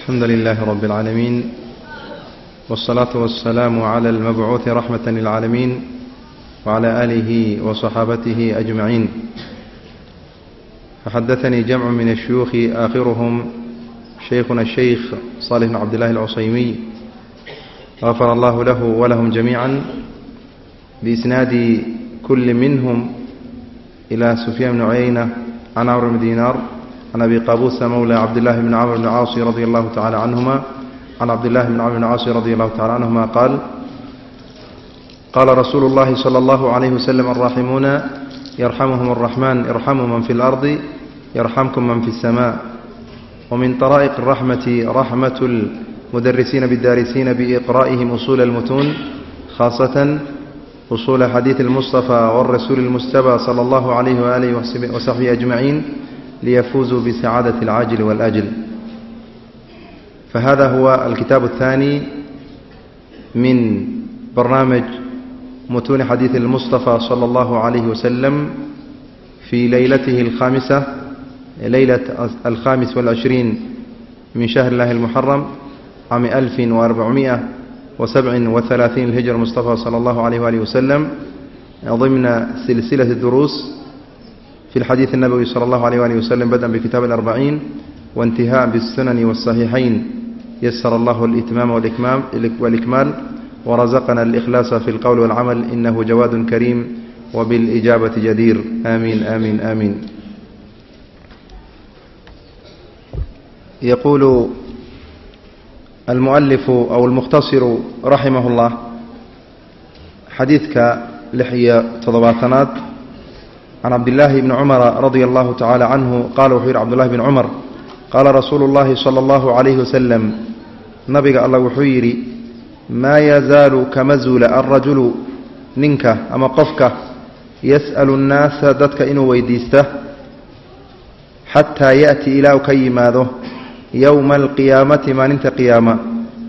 الحمد لله رب العالمين والصلاة والسلام على المبعوث رحمة للعالمين وعلى آله وصحابته أجمعين فحدثني جمع من الشيوخ آخرهم شيخنا الشيخ صالح بن عبد الله العصيمي غفر الله له ولهم جميعا بإسناد كل منهم إلى سفيان بن عيينة عن عمرو بن دينار عن أبي قابوس مولى عبد الله بن عمرو بن العاص رضي الله تعالى عنهما عن عبد الله بن عمرو بن العاص رضي الله تعالى عنهما قال قال رسول الله صلى الله عليه وسلم الراحمون يرحمهم الرحمن ارحموا من في الأرض يرحمكم من في السماء ومن طرائق الرحمة رحمة المدرسين بالدارسين بإقرائهم أصول المتون خاصة أصول حديث المصطفى والرسول المستبى صلى الله عليه وآله وصحبه أجمعين ليفوزوا بسعادة العاجل والآجل فهذا هو الكتاب الثاني من برنامج متون حديث المصطفى صلى الله عليه وسلم في ليلته الخامسة ليلة الخامس والعشرين من شهر الله المحرم عام ألف وأربعمائة وسبع وثلاثين الهجر المصطفى صلى الله عليه وآله وسلم ضمن سلسلة الدروس في الحديث النبوي صلى الله عليه وآله وسلم بدءا بكتاب الأربعين وانتهاء بالسنن والصحيحين يسر الله الإتمام والإكمام والإكمال ورزقنا الإخلاص في القول والعمل إنه جواد كريم وبالإجابة جدير آمين آمين آمين يقول المؤلف أو المختصر can cabdillaahi bni cumara radia allahu tacala canhu qaala wuxuu yidhi cbdullahi bni cumar qaala rasuulu llaahi sala allahu calayhi wasalam nabiga alla wuxuu yidhi maa yazaalu kama zuula alrajulu ninka ama qofka yas'alu nnaasa dadka inuu weydiista xataa ya'ti ilaa u ka yimaado yowma alqiyaamati maalinta qiyaama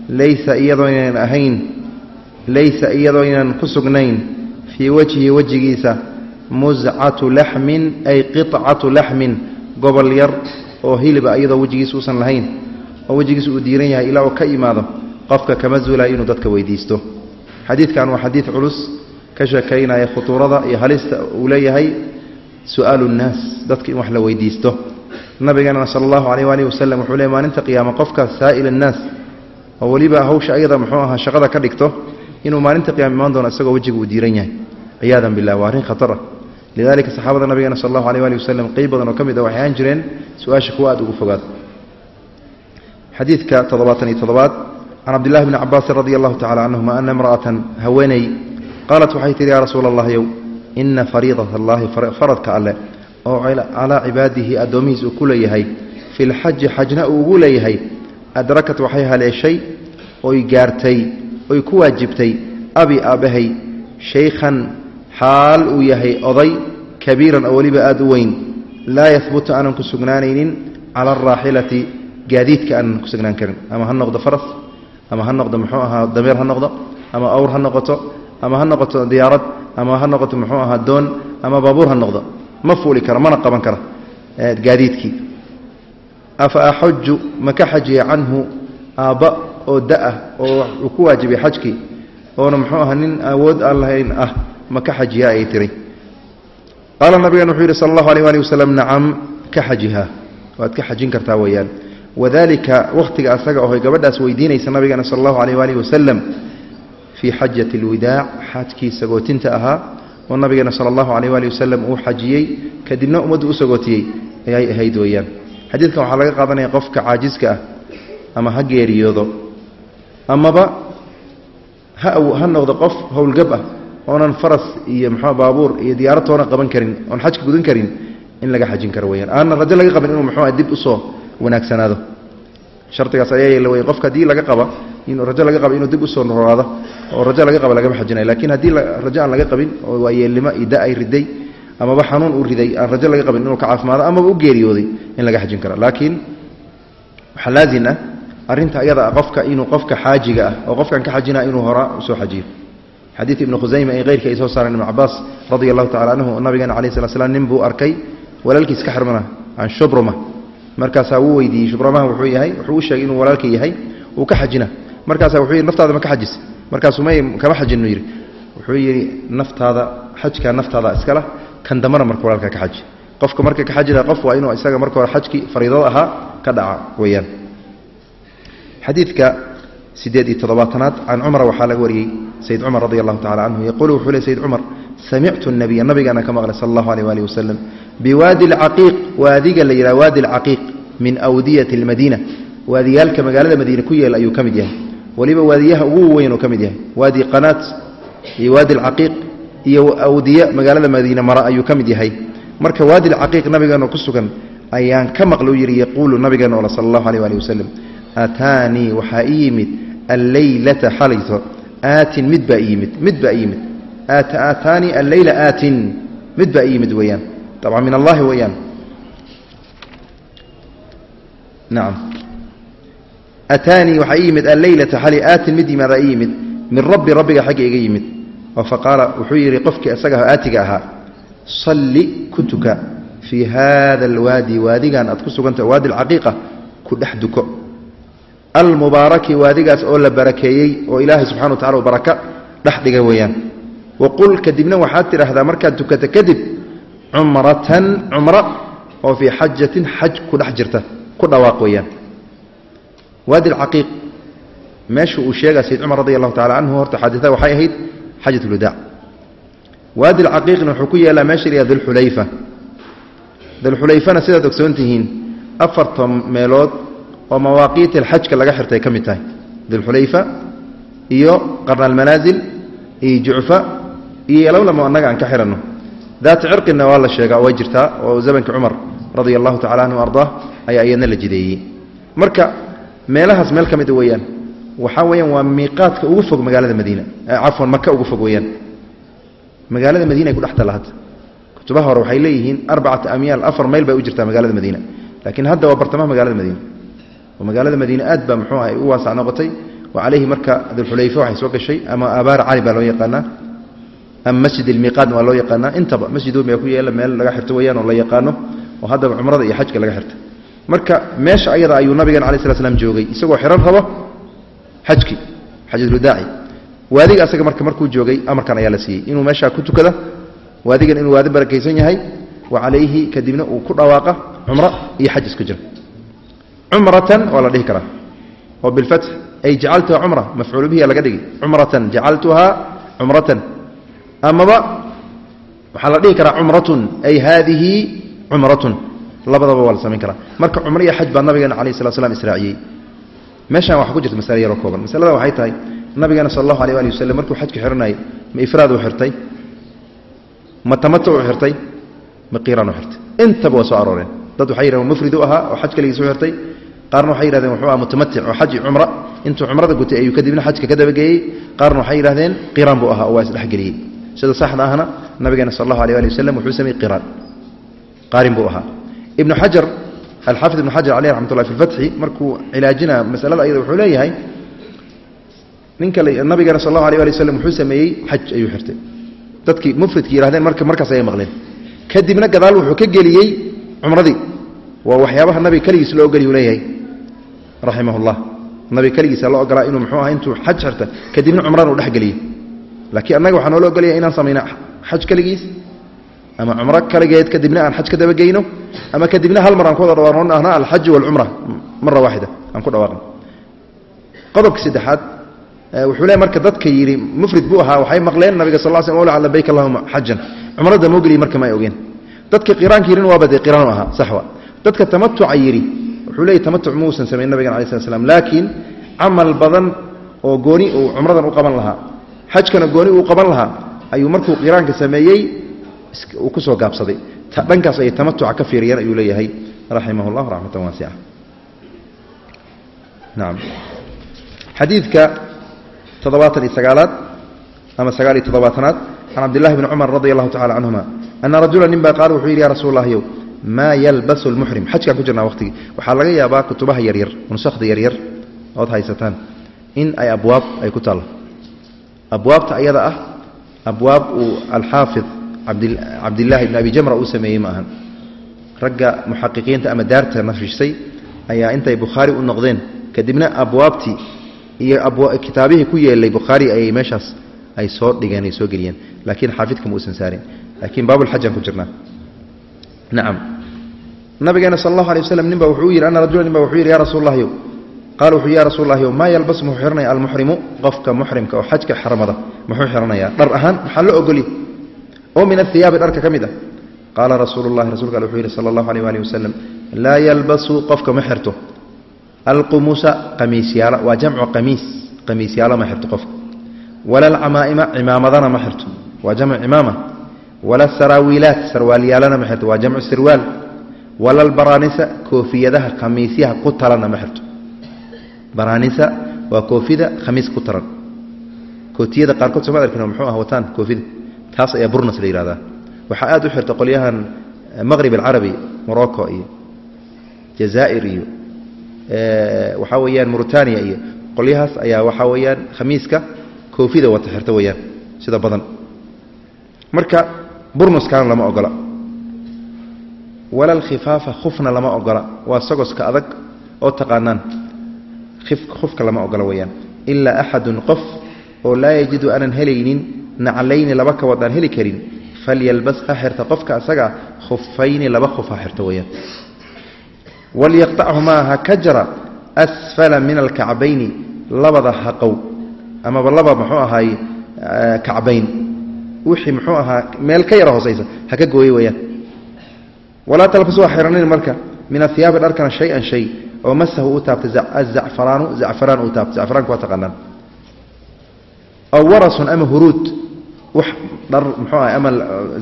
laysa iyadoo ynan ahayn laysa iyadoo ynan ku sugnayn fii wajhi wejigiisa muscatu laxmin ay qicatu laxmin gobol yar oo hiliba iyadoo wejigiisa uusan lahayn oo wejigiisa uu diiran yahay ilaa uu ka imaado qofka kama zuulaya inuu dadka weydiisto. Xadiidkan waa xadiid culus ka sheekaynaya khutuurada iyo halista uu leeyahay su'aalu nnaas dadka in wax la weydiisto. Nabigeenana sala allahu caleyh waalihi wasalam wuxuu leey maalinta qiyaama qofka saa'il annaas oo weliba hawsha ayada muxuu ahaa shaqada ka dhigto inuu maalinta qiyama imaan doono isagoo wejiga uu diiran yahay. Ciyaadan billah waa arrin khatar ah lidalika saxaabada nabigeena sal allahu alيh ali waslm qeyb badan oo ka mid a waxay ahaan jireen su'aasha kuwa aad ugu fogaado xadiidka toddobaatan iyo toddobaad can cabdillahi bni cabaasin radi allahu tacala canhuma ana imra'atan haweeney qaalat waxay tihi yaa rasuula allah yow ina fariidat allahi faradka alle oo calaa cibaadihi addoomihiis uu ku leeyahay fi lxaji xajna uu ugu leeyahay adrakat waxay haleeshay oy gaartay oy ku waajibtay abi aabahay shaykhan xaal uu yahay oday kabiiran oo weliba aada u weyn laa yahbutu aanan ku sugnaanaynin cala alraaxilati gaadiidka aanan ku sugnaan karin. Ama ha noqdo faras ama ha noqdo muxuu ahaa dameer ha noqdo ama awr ha noqoto ama ha noqoto diyaarad ama ha noqoto muxuu ahaa doon ama baabuur ha noqdo. Ma fuuli kara mana qaban kara gaadiidkii afa axuju ma ka xajiya canhu aabba oo da'ah oo uu ku waajibay xajkii oona muxuu ahaa nin awood aan lahayn ah ma ka xajiyaa ay tiri qaala nabigan wuxuu yidhi sal allahu aleh ali wasalam nacam ka xajiha. Waad ka xajin kartaa weeyaan. Wadalika wakhtiga asaga ohoy gabadhaas weydiinaysa nabigana sal allahu aleh alihi wasalam fii xajati alwidaac xaajkii sagootinta ahaa oo nabigeena sala allahu aleh ali wasalam uu xajiyey kadibna ummaddu u sagootiyey ayay ahayd weeyaan. Xadiidkan waxaa laga qaadanaya qofka caajiska ah ama ha geeriyoodo amaba ha ha noqdo qof howlgab ah oonan faras iyo mxua baabuur iyo diyaarad toona qaban karin oon xajka gudan karin in laga xajin karo weyaan aanan rajo laga qabin inuu mxua dib u soo wanaagsanaado. Shardigaas ayaa yeela wey qofka haddii laga qaba inuu rajo laga qaba inuu dib u soo noolaado oo rajo laga qaba lagama xajinayo laakiin haddii rajo aan laga qabin oo waa yeelnimo iyo da ay riday amaba xanuun uu riday aan rajo laga qabin inuu ka caafimaado amaba u geeriyooday in laga xajin karo. Laakiin waxaa laazim ah arrinta ayada qofka inuu qofka xaajiga ah oo qofkan ka xajina inuu horaa u soo xajiyo xadiid ibnu khusayma ee keyrka ay soo saareen ibnu cabaas radia allahu tacala canhu nabigeena calayi slat slam nin buu arkay walaalkiis ka xirmana can shubruma markaasaa wuu weydiiyey shubramaha wuxuu yahay wuxuu u sheegay inuu walaalka yahay uu ka xajina. Markaasaa wuxuu yidhi naftaada ma ka xajis. Markaasuu may kama xajinu yidhi. Wuxuu yidhi naftaada xajkaa naftaada iskala kan dambana marka walaalka ka xaji qofka marka ka xajida qof waa inuu isaga marka hore xajkii fariidada ahaa ka dhaca weeyaan sideed iyo toddobaatanaad can cumar waxaa laga wariyey sayid cumar radi allahu tacala canhu yaquulu wuxuu ley sayid cumar samictu nabiya nabigaana ka maqlay sala allahu aleyh waalihi wasalam biwaadi alcaqiiq waadiga la yidhaha waadi alcaqiiq min awdiyati almadiina. Waadiyaalka magaalada madiine ku yeela ayuu ka mid yahay. Weliba waadiyaha ugu weyn oo ka mid yahay waadi qanaat iyo waadi alcaqiiq iyo awdiya magaalada madiine mara ayuu ka mid yahay. Marka waadi alcaqiiq nabigeena ku sugan ayaan ka maqlu yidhi yaquulu nabigeena sala allahu aleyh waali wasalam aataanii waxaa ii yimid alleylata xalayto aatin mid baa ii yimid mid baa ii yimid aataanii alleyla aatin mid baa ii yimid weeyaan dabcan min allahi weeyaan nacam ataanii waxaa ii yimid alleylata xali aatin mid yimaadaa ii yimid min rabbi rabbiga xagga iga yimid oo faqaala wuxuu yidhi qofkii isaga aatiga ahaa salli ku tuka fii haada alwaadi waadigan aad ku suganta waadi alcaqiiqa ku dhex duko almubaaraki waadigaas oo la barakeeyey oo ilaahay subxana wa tacala baraka dhex dhiga weeyaan. Waqul kadibna waxaad tidhaahdaa markaad tukata kadib cumratan cumra oo fii xajatin xaj ku dhex jirta ku dhawaaq weeyaan. Waadi alcaqiiq meesha uu sheega sayid cumar radi allahu tacala canhu horta xaadita waxay ahayd xajat ulwadaac waadi alcaqiiqna wuxuu ku yeelaa meesha la yihah dulxulayfa dulxulayfana sidaad ogsoon tihiin afartan meelood oo mawaaqiit alxajka laga xirtay ka mid tahay. Dulxulayfa iyo qarna almanaasil iyo jucfa iyo yalowlamo annaga aan ka xihanno daata cirqina waa la sheegaa way jirtaa oo zamanka cumar radia allahu tacala anhu ardaa ayaa iyadna la jideeyey. Marka meelahaas meel ka mida weeyaan waxaa weeyaan waa miiqaadka ugu fog magaalada madiina cafwan maka ugu fog weeyaan. Magaalada madiina ay ku dhex talla hadda kutubaha hore waxay leeyihiin arbacata amyaal afar mayl bay u jirtaa magaalada madiina. Laakiin hadda waa bartamaha magaalada madiina oo magaalada madiine aad baa muxuu ahay u waasac noqotay. Wa calayhi marka dulxulayfe waxay soo gashay ama abaara cali baa loo yaqaanaa ama masjid ilmiiqaadna waa loo yaqaanaa. Intaba masjid weyn baa ku yeela meel laga xirto weeyaan oo la yaqaano oo haddaba cumrada iyo xajka laga xirta marka meesha ayada ayuu nabigan alai slat slam joogay isagoo xihan rabo xajkii xajatulwadaaci waadiga asaga marka markuu joogay amarkan ayaa la siiyey. Inuu meeshaa ku tukada waadigan inuu waadi barakaysan yahay wa calayhi kadibna uu ku dhawaaqa cumro iyo xaj isku jira cumratan waa la dhihi karaa. Oo bilfatx ay jacaltuha cumra mafcuulu bihi laga dhigi cumratan jacaltuhaa cumratan. Amaba waxaa la dhihi karaa cumratun ay haadihi cumratun. Labadaba waa la samayn karaa. Marka cumro iyo xaj baa nabigeena alayh slat slam israaciyey. Meeshaan waxaa ku jirta masale yaroo kooban. Masalada waxay tahay nabigeena sal allahu alay ali waslem markuu xajka xihanayay ma ifraad u xirtay ma tamatu u xirtay ma qiiraan u xirtay. Intaba waa soo arooreen dad waxay yidhahdeen mufrid u ahaa oo xaj kaligiis u xirtay qaarna waxay yihahdeen wuxuu aha mutamatic oo xaji cumra intuu cumrada gutay ayuu kadibna xajka ka dabageeyey. Qaarna waxay yidhahdeen qiraan buu ahaa oo waa isdhexgeliyey. Sida saxda ahna nabigeena sal allahu alay ali waslem wuxuu sameeyey qiraan. Qaarin buu ahaa. Ibnu xajar alxaafid ibnu xajar caleyh raxmat ullahi fi lfatxi markuu cilaajina masalada ayada wuxuu leeyahay ninka nabigeena sal allahu alay ali waslem wuxuu sameeyey xaj ayuu xirtay. Dadkii mufridki yihahdeen marka markaas ayay maqleen. Kadibna gadaal wuxuu ka geliyey cumradii. Waa waxyaabaha nabiga keligiis loo ogolyu leeyahay raximah nabiga keligiisa loo ogolaa inuu mxuu aha intuu xaj xirta kadibna cumrana u dhexgeliyo laakiin annaga waxaa noola ogolaya inaan samayna xaj keligiis ama cumro kaligeed kadibna aan xaj ka dabageyno ama kadibna hal mar aan ku wada ahna alxaj walcumra mara waaxida aan ku dhawaaqno. Qodobka saddexaad wuxuu le marka dadka yidhi mufrid buu ahaa waxay maqleen nabiga sal l sl labayk allahuma xajan cumrada moo geliy marka ma ay ogeen dadka qiraanka yidhin waaba dee qiraanu ahaa saxwa. Dadka tamatuca yidhi wuxuu leeyay tamatuc muusan samayn nabigan alai slat slam laakiin camal badan oo gooni uu cumradan u qaban lahaa xajkana gooni uu qaban lahaa ayuu markuu qiraanka sameeyey uu ku gaabsaday. Dhankaas ayay tamatuca ka fiiriyeen ayuu leeyahay. Raximah llah raxmatan waasica nacam xadiidka toddobaatan iyo sagaalaad ama sagaal iyo toddobaatanaad can cabdillahi bni cumar radi allahu tacala canhuma ana rajula nin baa qaala wuxuu yidhi ya rasuul allahyow maa yalbasu lmuxrim xajkaan ku jirnaa waqtigii. Waxaa laga yaabaa kutubaha yaryar nusakhda yaryar ood haysataan in ay abwaab ay ku taallo abwaabta ayada ah abwaab uu alxaafid cabdillaahi bni abi jamra uu sameeyey ma ahan. Ragga muxaqiqiinta ama daarta nafishay ayaa intay bukhaari u noqdeen. Kadibna abwaabtii iyo kitaabihii ku yeelay bukhaari ayay meeshaas ay soo dhigeen ay soo geliyeen. Laakiin xaafidka ma uusan saarin. Laakiin baabulxajaan ku jirnaa nacam nabigeena sal allahu alay waslam nin wuxuu yidhi ana rajula nin wuxuu yidhi ya rasuul allahyow qaala wuxuu ya rasuul allahyow maa yalbas muxuu xihanaya almuxrimu qofka muxrimka oo xajka xarmada muxuu xihanayaa dhar ahaan maxaa loo ogolya oo min athiyaabi dharka ka mid ah. Qaala rasuulu llahi rasulka alle wuxuu yidhi sala allahu aleyh waalih wasalam laa yalbasu qofka ma xirto. Alqumusa qamiisyaala waa jamcu qamiis qamiisyaalo ma xirto qofka. Wala alcamaa'ima cimaamadana ma xirto. Waa jamcu cimaama wala saraawiilaat sarwaalyaalana ma xirto waa jamcu sirwaal. Wala albaraanisa koofiyadaha khamiisyaha ku talana ma xirto. Baraanisa waa koofida khamiis ku talan kootiyada qaarkood soma arkin muxuu ah wataan koofida. Taas ayaa burnas la yihahdaa waxaa aad u xirta qolyahan maqrib alcarabi morocco iyo jazaa'ir iyo waxaa weeyaan mauritania iyo qolyahaas ayaa waxaa weeyaan khamiiska koofida wata xirta weeyaan sida badan. Marka burnuskaana lama ogola. Wala alkhifaafa khufna lama ogola. Waa sagoska adag oo taqaanaan. Khufka lama ogola weeyaan. Ilaa axadun qof oo laa yajidu aanan helaynin naclayni laba kabood heli karin falyalbas ha xirta qofka asaga khufayni laba khuf ha xirto weeyaan. Walyaqtachumaa ha ka jara asfala min alkacbayni labada haqow amaba laba muxuu ahaay kacbayn wixii muxuu ahaa meel ka yara hoosaysa ha ka gooye weeyaan. Walaa talbasu ha xiranin marka min ahiyaabi dharkana shay-an shay oo masahu u taabta azacfaraanu zacfaraan uu taabta zacfaraanka waa taqaanaan. Aw warasun ama huruud wax dhar muxuu ahay ama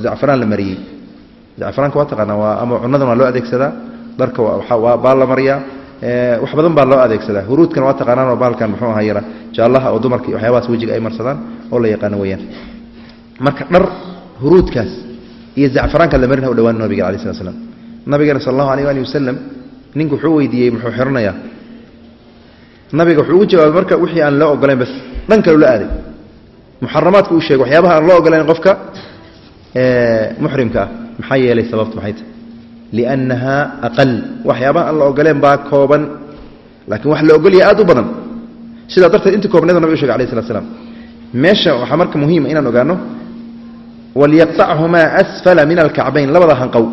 zacfaraan la mariyey. Zacfaraanka waa taqaanaa waa ama cunadan waa loo adeegsadaa dharka baa la mariyaa wax badan baa loo adeegsadaa. Huruudkana waa taqaanaan oo baalkan muxuu ahaa yara jaallaha oo dumarka waxyaabahaas wejiga ay marsadaan oo la yaqaano weeyaan marka dhar huruudkaas iyo zacfaraanka la marin ha u dhawaan nabiga alai slat slam nabigeena sal allahu aleh ali wasalam ninku wuxuu weydiiyey muxuu xiranayaa nabiga wuxuu ugu jawaabay marka wixii aan loo ogolayn bas dhan kale ula aaday. Muxaramaadka uu sheegay waxyaabaha aan loo ogolayn qofka muxrimka ah. Maxaa yeelay sababtu maxay tahay? Liannaha aqal waxyaabaha aan la ogoleen baa kooban laakiin wax la ogolyahay aad u badan. Sidaa darteed intii koobneedu nabig u shegay alai slat slam meesha waxaa marka muhiima inaan ogaano walyaqtachumaa asfala min alkacbayn labada hanqow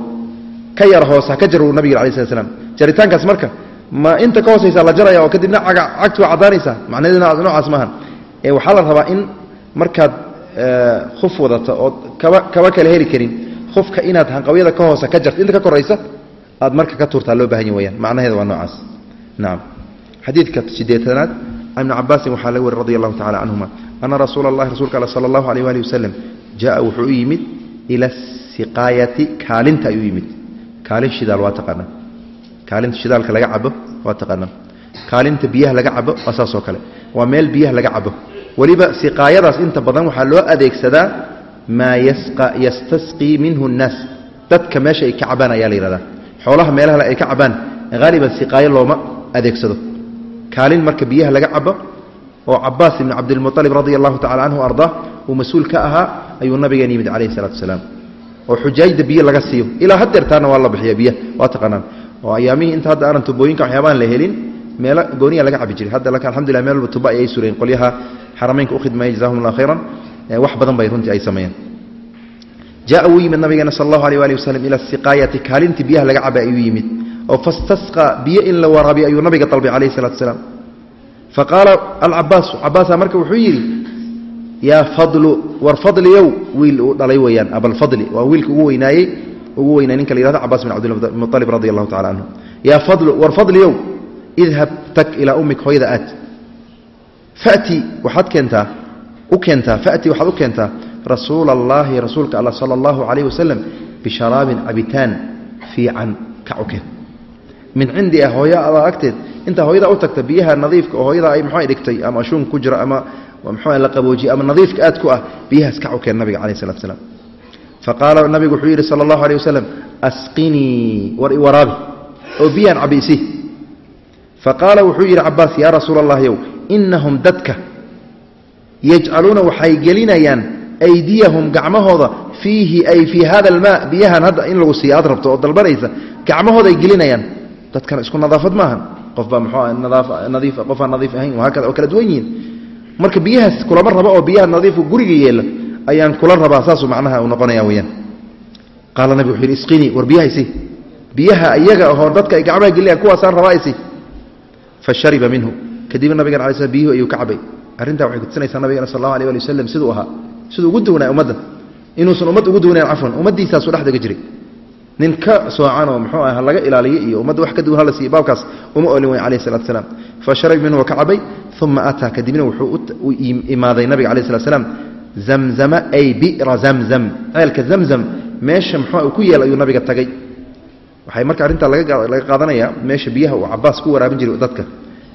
ka yar hoos ha ka jar nabig alai slat slam jaritaankaas marka ma inta ka hoosaysa la jaraya oo kadibna cagtu waa caddaanaysaa macnaheedu noocaas maahan waxaa la rabaa in markaad khuf wadata ood kaba kaba kale heli karin khufka inaad hanqawyada ka hoosa ka jarto inta ka koraysa aad marka ka tuurtaa loo baahan ya weyaan macnaheeda waa noocaas nacam xadiidka sideetanaad can cabaasin waxaa laga wari radi allahu tacala canhuma ana rasuula allahi rasuulka all sala allahu aleyh waali wasalam jaa wuxuu u yimid ila asiqaayati kaalinta ayuu yimid. Kaalin shidaal waa taqaanaa kaalinta shidaalka laga cabo waa taqaanaa kaalinta biyaha laga cabo waa saasoo kale. Waa meel biyaha laga cabo. Weliba siqaayadaas inta badan waxaa loo adeegsadaa maa yastasqii minhu nnaas dadka meesha ay ka cabaan ayaa la yihahdaa xoolaha meelaha ay ka cabaan haaliban siqaayo looma adeegsado. Kaalin marka biyaha laga cabo oo cabaas ibni cabdilmualib radia allahu tacala canhu ardaa uu mas'uul ka ahaa ayuu nabigeen yimid calayhi salatu wasalaam oo xujaajda biyo laga siiyo. Ilaa hadeertaana waa la bixiya biya waa taqaanaan. Oo ayaamihii inta hadda aanan tubooyinka waxyaabahan la helin meelo gooniya laga cabi jiray hadda laka alxamdulillah meel walba tuba ayay sureen qolyaha xarameynka u khidmeeya jazahum allah khayran wax badan bay runtii ay sameeyeen. Jaa wuu yimid nabigeena sal allahu aleh ali waslm ila siqaayati kaalintii biyaha laga cabay ayuu yimid. Oo fastasqa biyo in la waraabiyo ayuu nabiga dalbay calayhi salatu salaam. Faqaala alcabaasu cabaasa marka wuxuu yidhi yaa fadlu war fadliyow wiil uu dhalay weeyaan abalfadli waa wiilka ugu weynaayey ugu weynaa ninka la yihahdo cabaas bin cabdilmualib radi allahu tacala canhu yaa fadlu war fadliyow idhab tag ilaa ummik hooyada aad. Fati waxaad keentaa u keentaa fati waxaad u keentaa rasuula allaahi rasuulka alla sala allahu calayh wasalam bisharaabin cabitaan fiican kac u min cindi ah hooyada agteed intaa hooyada u tagta biyaha nadiifka oo hooyada ay muxua dhigtay ama ashuun ku jira ama muxua la qaboojiye ama nadiifka aad ku ah biyahaas kac u keen nabiga calayh salatu slam faqaala nabigu wuxuu yidhi sala allahu aleyh wasalam asqinii war i waraabi oo biyahan cabiisi faqaala wuxuu yidhi cabaas yaa rasuula allah yow inahum dadka yajcaluuna waxay gelinayaan aydiyahum gacmahooda fiihi ay fii hada almaa biyahan hadda in lagu siiya aad rabto oo dalbanaysa gacmahooda ay gelinayaan. Dadkan isku nadaafad maahan. Qofbaa muxuu nadiif qofaan nadiif ahayn haakada oo kala duwan yihiin marka biyahaas kulama rabo oo biyaha nadiifka guriga yeela ayaan kula rabaa saasuu macnaha uu noqonaya weyaan qaala nabigu wuxuu yidhi isqinii war biyahaysi biyaha iyaga ahoo dadka ay gacmaha gelinayaan kuwaasaan rabaaysi fa shariba minhu. Kadibna nabigan alay slam biyuhu ayuu ka cabay arrintaa waxay kutusinaysaa nabigana sal allahu alay ali wasalam siduu ahaa siduu ugu duwanaa ummadda inuusan ummad ugu duwanayn cafwan ummaddiisaasuu dhexdaga jiray nin ka soocan oo muxuu ah laga ilaaliyo iyo ummadda wax ka hala siiyo baabkaas uma olin weyn alayh salatu salaam. Fa sharib minhu waa ka cabay uma ataa. Kadibna wuxuu u imaaday nabiga alayh salat slam zamzama ay bira zamzam. Ceelka zamzam meesha muxuu ku yeel ayuu nabiga tagay. Waxay marka arrintaa laga qaadanaya meesha biyaha uu cabaas ku waraabin jiray dadka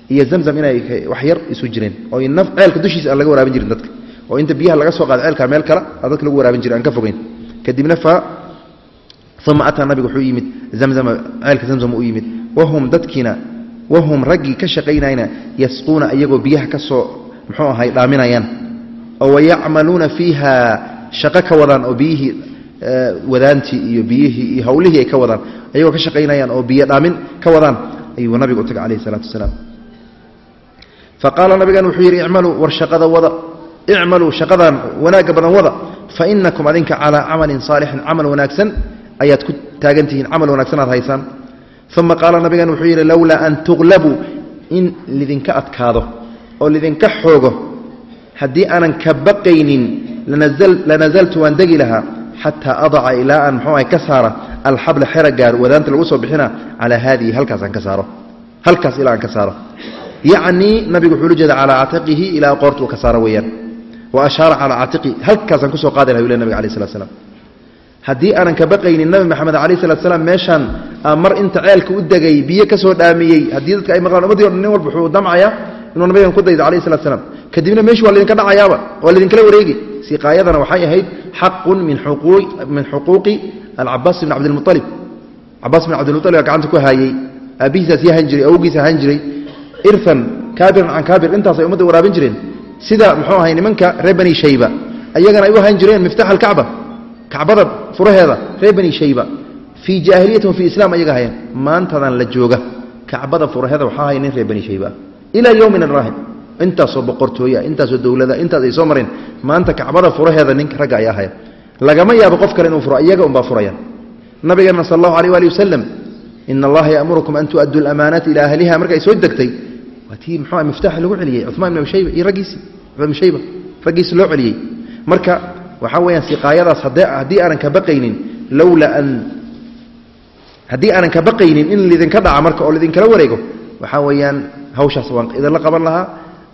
iyo zamzam inay wax yar isu jireen oo ceelka dushiisa aan laga waraabin jirin dadka oo inta biyaha laga soo qaada ceelka meel kale dadka lagu waraabin jiray aan ka fogeyn. Kadibna fa uma ataa nabiga wuxuu yimid ceelka zamzam u yimid wahum dadkiina wahum raggii ka shaqaynayna yasquuna iyagoo biyaha ka soo muxuu ahay dhaaminayaan oo wayacmaluuna fiiha shaqo ka wadaan oo biyihii wadaantii iyo biyihii iyo hawlihii ay ka wadaan ayagoo ka shaqaynayaan oo biyo dhaamin ka wadaan ayuu nabiga u tagay calayhi salaatu wasalaam faqaala nabigan wuxuu yidhi icmaluu war shaqada wada icmaluu shaqadan wanaagga badan wada fa inakum adinka calaa camalin saalixin camal wanaagsan ayaad ku taagan tihiin camal wanaagsan aad haysaan. Uma qaala nabigan wuxuu yidhi lowlaa an tuqlabuu in lidinka adkaado oo lidinka xoogo haddii aanan ka baqaynin lanazaltu waan degi lahaa xataa adaca ilaa aan ahay ka saara alxabla xera wadaanta lagu soo bixina calaa haadihi halkaas ka saaro. Halkaas ilaa aan ka saaro. Yacnii nabigu wuxuu ula jeeda calaa catiqihi ilaa qoorta uu ka saaro weeyaan. Wa ashaara calaa catiqihi halkaasaan ku soo qaadi laha ule nabig alai slat slam haddii aanan ka baqaynin nabi maxamed alayh salat slam meeshaan mar inta ceelka u degay biyo ka soo dhaamiyey haddii dadka ay maqlaan ummadii o dhan nin walba wuxuu damcaya inuu nabigan ku daydo alayh salat slam kadibna meeshu waa laydinka dhacayaaba waa laydinkala wareegi. Siqaayadana waxay ahayd xaqun min xuquuqi alcabaas bn cabdilmualib cabaas bin cabdilmualib aa gacanta ku haayey aabbihiisaas yahan jiray awgiis ahaan jiray. Irfan kaabiran can kaabir intaasay ummadda waraabin jireen. Sida muxuu ahay nimanka reer bani shayba ayagana ay u ahaan jireen miftax alkacba kacbada furaheeda reer bani shayba fii jaahiliyati wa fii islam ayaga hayeen. Maantadan la jooga. Kacbada furaheeda waxaa haya nin reer bani shayba. Ilaa yowmin araahib intaasoo boqortooya intaasoo dowladda intaas ay soo mareen. Maanta kacbada furaheeda ninka ragga ayaa haya lagama yaabo qof kale inuu furo iyaga unbaa furayaan. Nabigeena sal allahu alيh ali wasalam ina allaha yaamurukum an tu'aduu lamaanaati ilaa ahliha. Marka ay soo degtay tii mxua miftaax lagu celiyey cumaan ibn shayba iyo raggiisi ibn shayba raggiisi loo celiyey. Marka waxaa weeyaan siqaayadaas haddii aanan ka baqaynin lowlaa an haddii aanan ka baqaynin in lidinka dhaca marka oo lidinkala wareego waxaa weeyaan hawshaas waan idinla qaban lahaa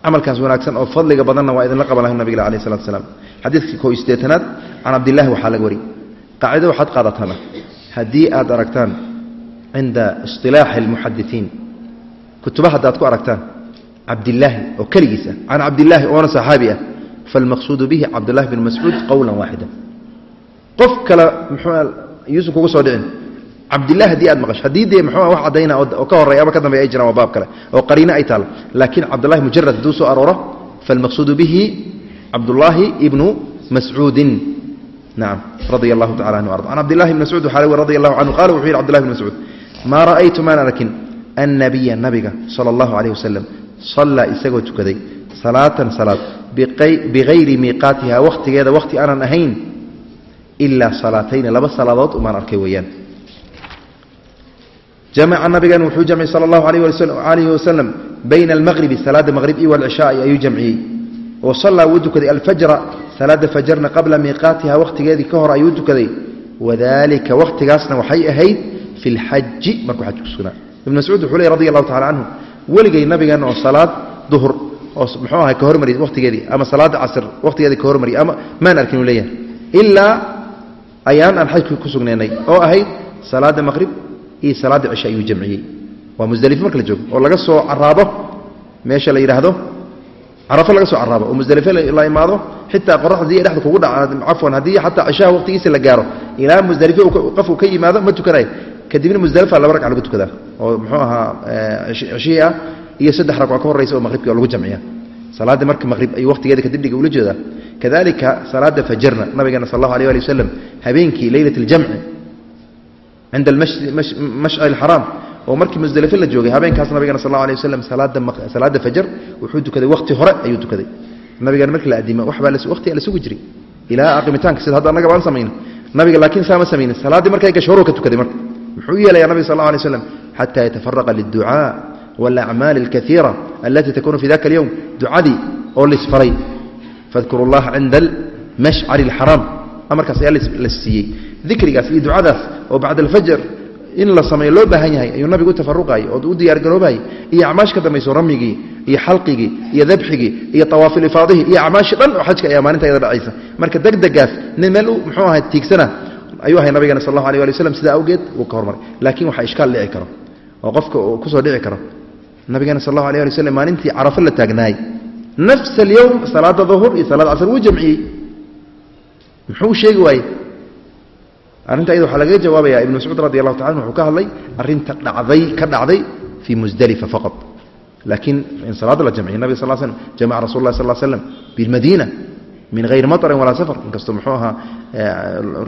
camalkaas wanaagsan oo fadliga badanna waa idinla qaban laha nabig alayh salatu slam xadiidkii ko sideetanaad can cabdillahi waxaa laga wariyey qaacido waxaad qaadataana. Haddii aad aragtaan cinda isilaaxi almuxadiiin kutuba haddaad ku aragtaan cabdilaahi oo keligiisa can cabdilaahi oona saxaabi ah falmaqsuudu bihi cabdullahi bn mascuud qowla waaxida qof kale mxuu yuusuf kugu soo dhicin cabdilah haddii aad maqasho haddii dee muxuu wax caddayna oo ka horreya ama ka dambeya ay jiraan waa baab kale oo qariino ay taalo laakiin cabdullahi mujarad hadduu soo arooro falmaqsuudu bihi cabdullaahi ibnu mascuudin nacam radia allahu tacala anhu arda can cabdillahi bn mascuud laga radi allahu canhu qala wuxuu yidhi cbdullahi bn mascuud maa ra'aytu maan arkin annabiya nabiga sala allahu calayh wasalam sallaa isagoo tukaday salaatan salaad bikayri miiqaatiha wakhtigeeda wakhti aanan ahayn ilaa salaatayni laba salaadood umaan arkay weeyaan. Jamaca nabigan wuxuu jamciyey sala allahu alayhi wasalam bayna almaqribi salaada maqrib iyo walcishaai ayuu jamciyey. Wa sallaa wuu tukaday alfajra salaada fajarna qabla miiqaatiha wakhtigeedii ka hor ayuu tukaday wadalika wakhtigaasna waxay ahayd fi lxaji markuu xaj ku ibn mascuud wuxuu ley radi allahu tacala canhu weligay nabigan oo salaad duhur oo muxuu ahay ka hormari wakhtigeedii ama salaada casr wakhtigeedii ka hormari ama maan arkin uu leeyahay. Ilaa ayaan aan xajku ku sugnaynay oo ahayd salaada maqrib iyo salaada cisha ayuu jamciyey. Waa musdelifo marka la joogo oo laga soo caraabo meesha la yidhaahdo carafo laga soo caraabo oo musdelifo la imaado xitaa ay dhexda kugu dhaca cafwan haddii xataa cishaha waqtigiisa la gaaro ilaa musdelifo qofku ka yimaado ma tukanayo. Kadibna musdelifa laba ragca lagu tukadaa oo muxuu ahaa cishihii ah iyo saddex ragco ka horraysa oo maqribkii oo lagu jamciya salaadda marka maqrib ayuu waqtigeeda kadib dhiga ula jeedaa kadalika salaada fajarna nabigeena sal allahu alيh ali wasalam habeenkii leylat اljamci cinda mashcr اxaraam oo markii musdelifo la joogay habeenkaas nabigeena sal اlه alيه waslm salaada fajar wuxuu tukaday waqti hore ayuu tukaday nabigeena markii la adimo waxbaa waqtiga la sugi jiray ilaa aqimitaanka sida hadda annaga baan samayna nabiga laakiin saa ma samaynin salaaddii markay gasho horuu ka tukaday marka muxuu yeelaya nabig sal lla alay slam xata yatafaraqa liلducaa wاlacmaali اlkaiira alatii takunu fi daka اlyowm ducadii oo lisfaray fadkuru اllaha cinda almashcari اlxaraam amarkaas ayaa la siiyey dikrigaas iyo ducadaas oo bacda alfajr in la sameeyo loo baahan yahay ayuu nabigu u tafaruqayay oo u diyaargaroobayay iyo acmaash ka dambayso ramyigii iyo xalqigii iyo dabxigii iyo tawaafilifaadihii iyo acmaashi dhan oo xajka ayaa maalinta yada dhacaysa marka degdegaas nin meel muxuu ahay tiigsana ayuu ahay nabigeena sal allahu alay ali waslam sidaa awgeed wuu ka hormaray laakiin waxaa ishkaal dhici karo oo qofka uu kusoo dhici karo nabigeena sal allahu alay ali waslm maalintii carafo la taagnaayey nafs alyowm salaada duhur iyo salaad casr wuu jamciyey. Muxuu sheegi waayey? Arrinta ayada waxaa lagaga jawaabaya ibn mascuud radi allahu taala wuxuu ka hadlay arrinta dhacday ka dhacday fii musdalifa faqad laakiin in salaada la jamciy nabig sal slm jamaca rasul lah sal slam bilmadiina min hayri maطrin walaa safar. Inkastoo muxuu ahaa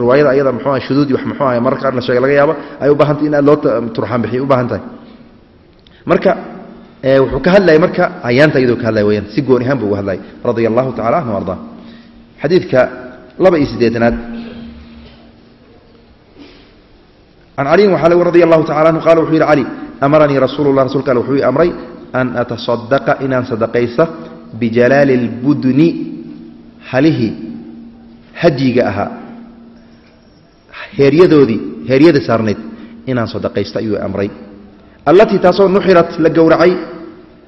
riwaayada ayada mxuu aha shuduudi wax muxuu aha mararka qaar la sheega laga yaabo ay u baahantay in aad loo turxaan bixiy u baahan tahay. Marka wuxuu ka hadlayay marka ayaanta iyadoo ka hadlaya weyaan si gooni ahaan buu uga hadlayay radia allahu tacala anhu arda xadiidka laba iyo siddeetanaad. Can caliyin waxaa lg radi allahu tacala anhu qala wuxuu yidhi cali amaranii rasuulu lah rasulka alle wuxuu ii amray an atasadaqa inaan sadaqaysa bijalaali اlbudni halihii hadyiga ahaa. Heeryadoodii heeryada saarnayd inaan sadaqaysto ayuu amray allatii taasoo nuxirat la gowracay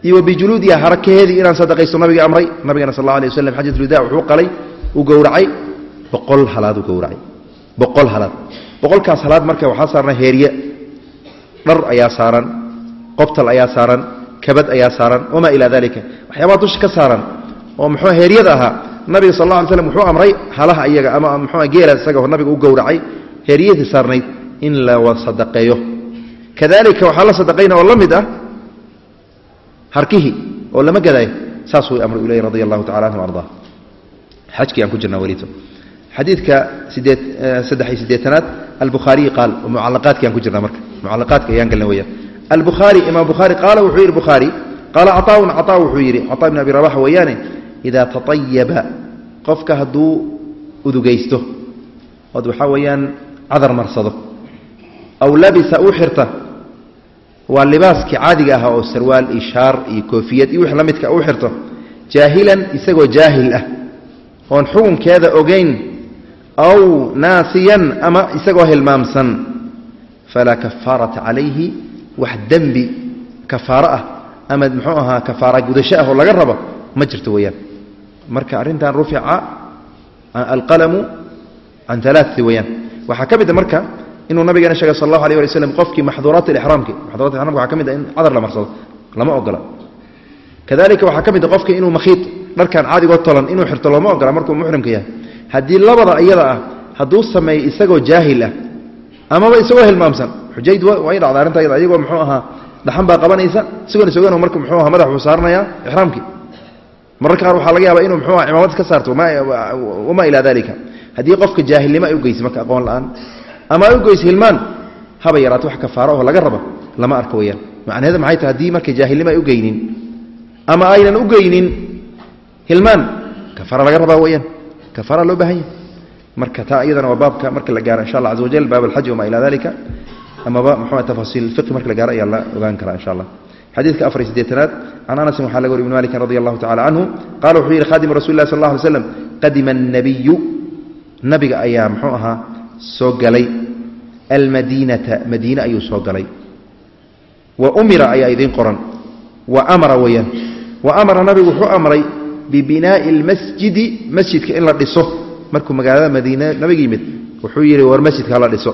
iyo wa bijuluudiha harakaheedii inaan sadaqaysto nabiga amray nabigana sal alay waslam xajat ulwida wuxuu qalay uu gowracay boqol halaad uu gowracay. Boqol halaad. Boqolkaas halaad marka waxaa saarna heerye. Dhar ayaa saaran qobtal ayaa saaran kabad ayaa saaran wamaa ilaa dalika waxyaabaha dusha ka saaran oo muxuu heeryada ahaa nabiga sal alay slam wuxuu amray halaha iyaga ama muxuu geela isaga nabiga u gowracay heeryadii saarnayd in la sadaqeeyo kadalika waxaa la sadaqayna oo la mid ah harkihii oo lama gadaayo saasuu amray u leeyay radia allahu tacala anhu ardaa xajkii aan ku jirnaa welito xadiidka sideed saddex iyo siddeetanaad albukhaariyi qaal oo mucalaqaadkii aan ku jirnaa marka mucalaqaadka ayaan galna weyaan albukhaari imaam bukhaari qaala wuxuu yidhi bukhaari qaala caطaaun caطaa wuxuu yidhi caطaa ibn abi rabax weeyaane idaa taطayaba qofka hadduu udugaysto ood waxaa weeyaan cadar marsado aw labisa u xirta waa libaaskii caadiga ahaa oo sarwaal iyo shaar iyo koofiyad iyo wix la midka u xirto jaahilan isagoo jaahil ah oon xukunkeeda ogayn aw naasiyan ama isagoo hilmaamsan falaa kafaarata calayhi wax dembi kafaaro ah ama muxuu ahaa kafaara gudasho ah oo laga rabo ma jirto weeyaan. Marka arrintan rufica alqalamu can alaaati weeyaan. Waxaa ka mid a marka inuu nabigeena sheegay sal allahu alay ali slam qofkii maxduuraat iraamki maxdurat iramka waxaa ka mid a in cadar la marsado lama ogola kadalika waxaa ka mid a qofka inuu makhiid dharkan caadigoo tolan inuu xirto looma ogola markuu muxrimka yahay haddii labada iyada ah hadduu sameeyo isagoo jaahil ah amaba isagoo hilmaamsan xujayd way dhacda arrinta yada iyagoo muxuu ahaa dhaxan baa qabanaysa isagoon isogano marka muxuu aha madax buu saaranayaa ixraamkii mararka qaar waxaa laga yaaba inuu muxuu aha cimaamad ka saarto wamaa ilaa dalika haddii qofka jaahilnimo ay u geysa marka aqoon la'aan ama ay u geyso hilmaan haba yaraato wax kafaaro oo laga rabo? Lama arko weyaan macnaheeda maxay tahay haddii marka jaahilnimo ay u geynin? Ama aynan u geynin hilmaan kafaara laga rabaa weyaan kafaara loo baahan yahay. Marka taa iyadana waa baabka marka la gaaro insha allah caza wajal baab alxaji wamaa ilaa dalika amaba muxuu tafaasiil fiqi marka la gaaro ayaa la ogaan karaa insha allah. Xadiidka afar iyo siddeetanaad can anasin waxaa laga wari ibn malikin radi allahu tacala canhu qala wuxuu yidhi khadimu rasuli lah sal allah alay slam qadima annabiyu nabiga ayaa muxuu ahaa soo galay. Almadiinata madiine ayuu soo galay. Wa umira ayaa idiin qoran. Wa amara weeyaan. Wa amara nabigu wuxuu amray bibinaa'i almasjidi masjidka in la dhiso. Markuu magaalada madiine nabiga yimid wuxuu yidhi war masjidka hala dhiso.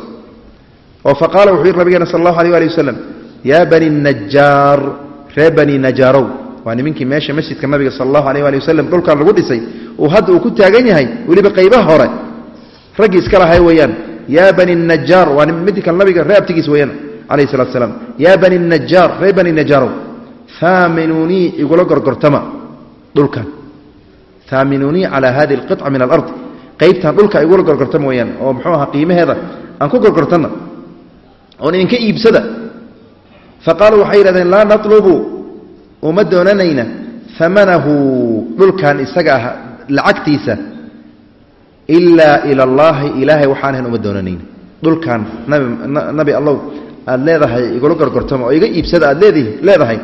Oo fa qaala wuxuu yidhi nabigeena sal allahu alيh ali wasalam yaa bani najaar ree bani najaarow waa nimankii meesha masjidka nabiga sal allahu alيh ali wasalam dhulkan lagu dhisay uu hadda uu ku taagan yahay weliba qaybaha hore raggii iska lahay weeyaan. Yaa bani najaar waa midka nabiga ree abtigiis weeyaan calayhi salatu salaam. Yaa bani najaar ree bani najaarow faaminuunii igula gorgortama dhulkan. Taaminuunii calaa hadihi alqiطca min alard. Qaybtan dhulka igula gorgorta mooyaan oo muxuu ahaa qiimaheeda aan ku gorgortanna oon idinka iibsada. Faqaaluu waxay yidhahdeen laa natlubu uma doonanayna amanahu dhulkan isaga ah lacagtiisa ilaa ila allaahi ilaahay waxaanahan uma doonanayna dhulkan nabi allow aad leedahay igula gorgortamo oo iga iibsada aad leed leedahay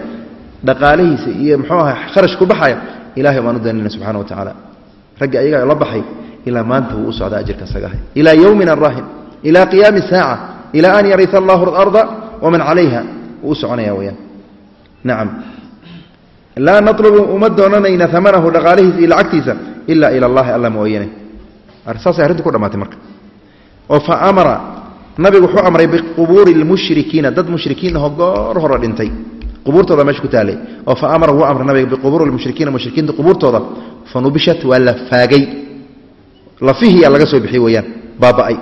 dhaqaalihiisa iyo muxuu aha kharash ku baxaya ilahay umaan u doonayna subxana wa tacaala. Ragga ayagaa la baxay ilaa maanta wuu u socdaa ajirka isaga ahay. Ilaa yowmina raahim ilaa qiyaami saaca ilaa an yarisa allahu alarda waman calayha wuu u soconaya weyaan nacam laa natlubu uma doonanayna amanahu dhaqaalihiisa iyo lacagtiisa ilaa ila allahi alla mooyane saasay arrintu ku dhammaatay marka. Oo fa amara nabigu wuxuu amray biqubuuri lmushrikiina dad mushrikiin ahoo goor hore dhintay. Qubuurtooda meesha ku taalay. Oo fa amara wuu amray nabiga biqubuuri lmushrikiina mushrikiinta qubuurtooda. Fa waa la faagay. Lafihiyaa laga soo bixiyey weeyaan baaba'ay.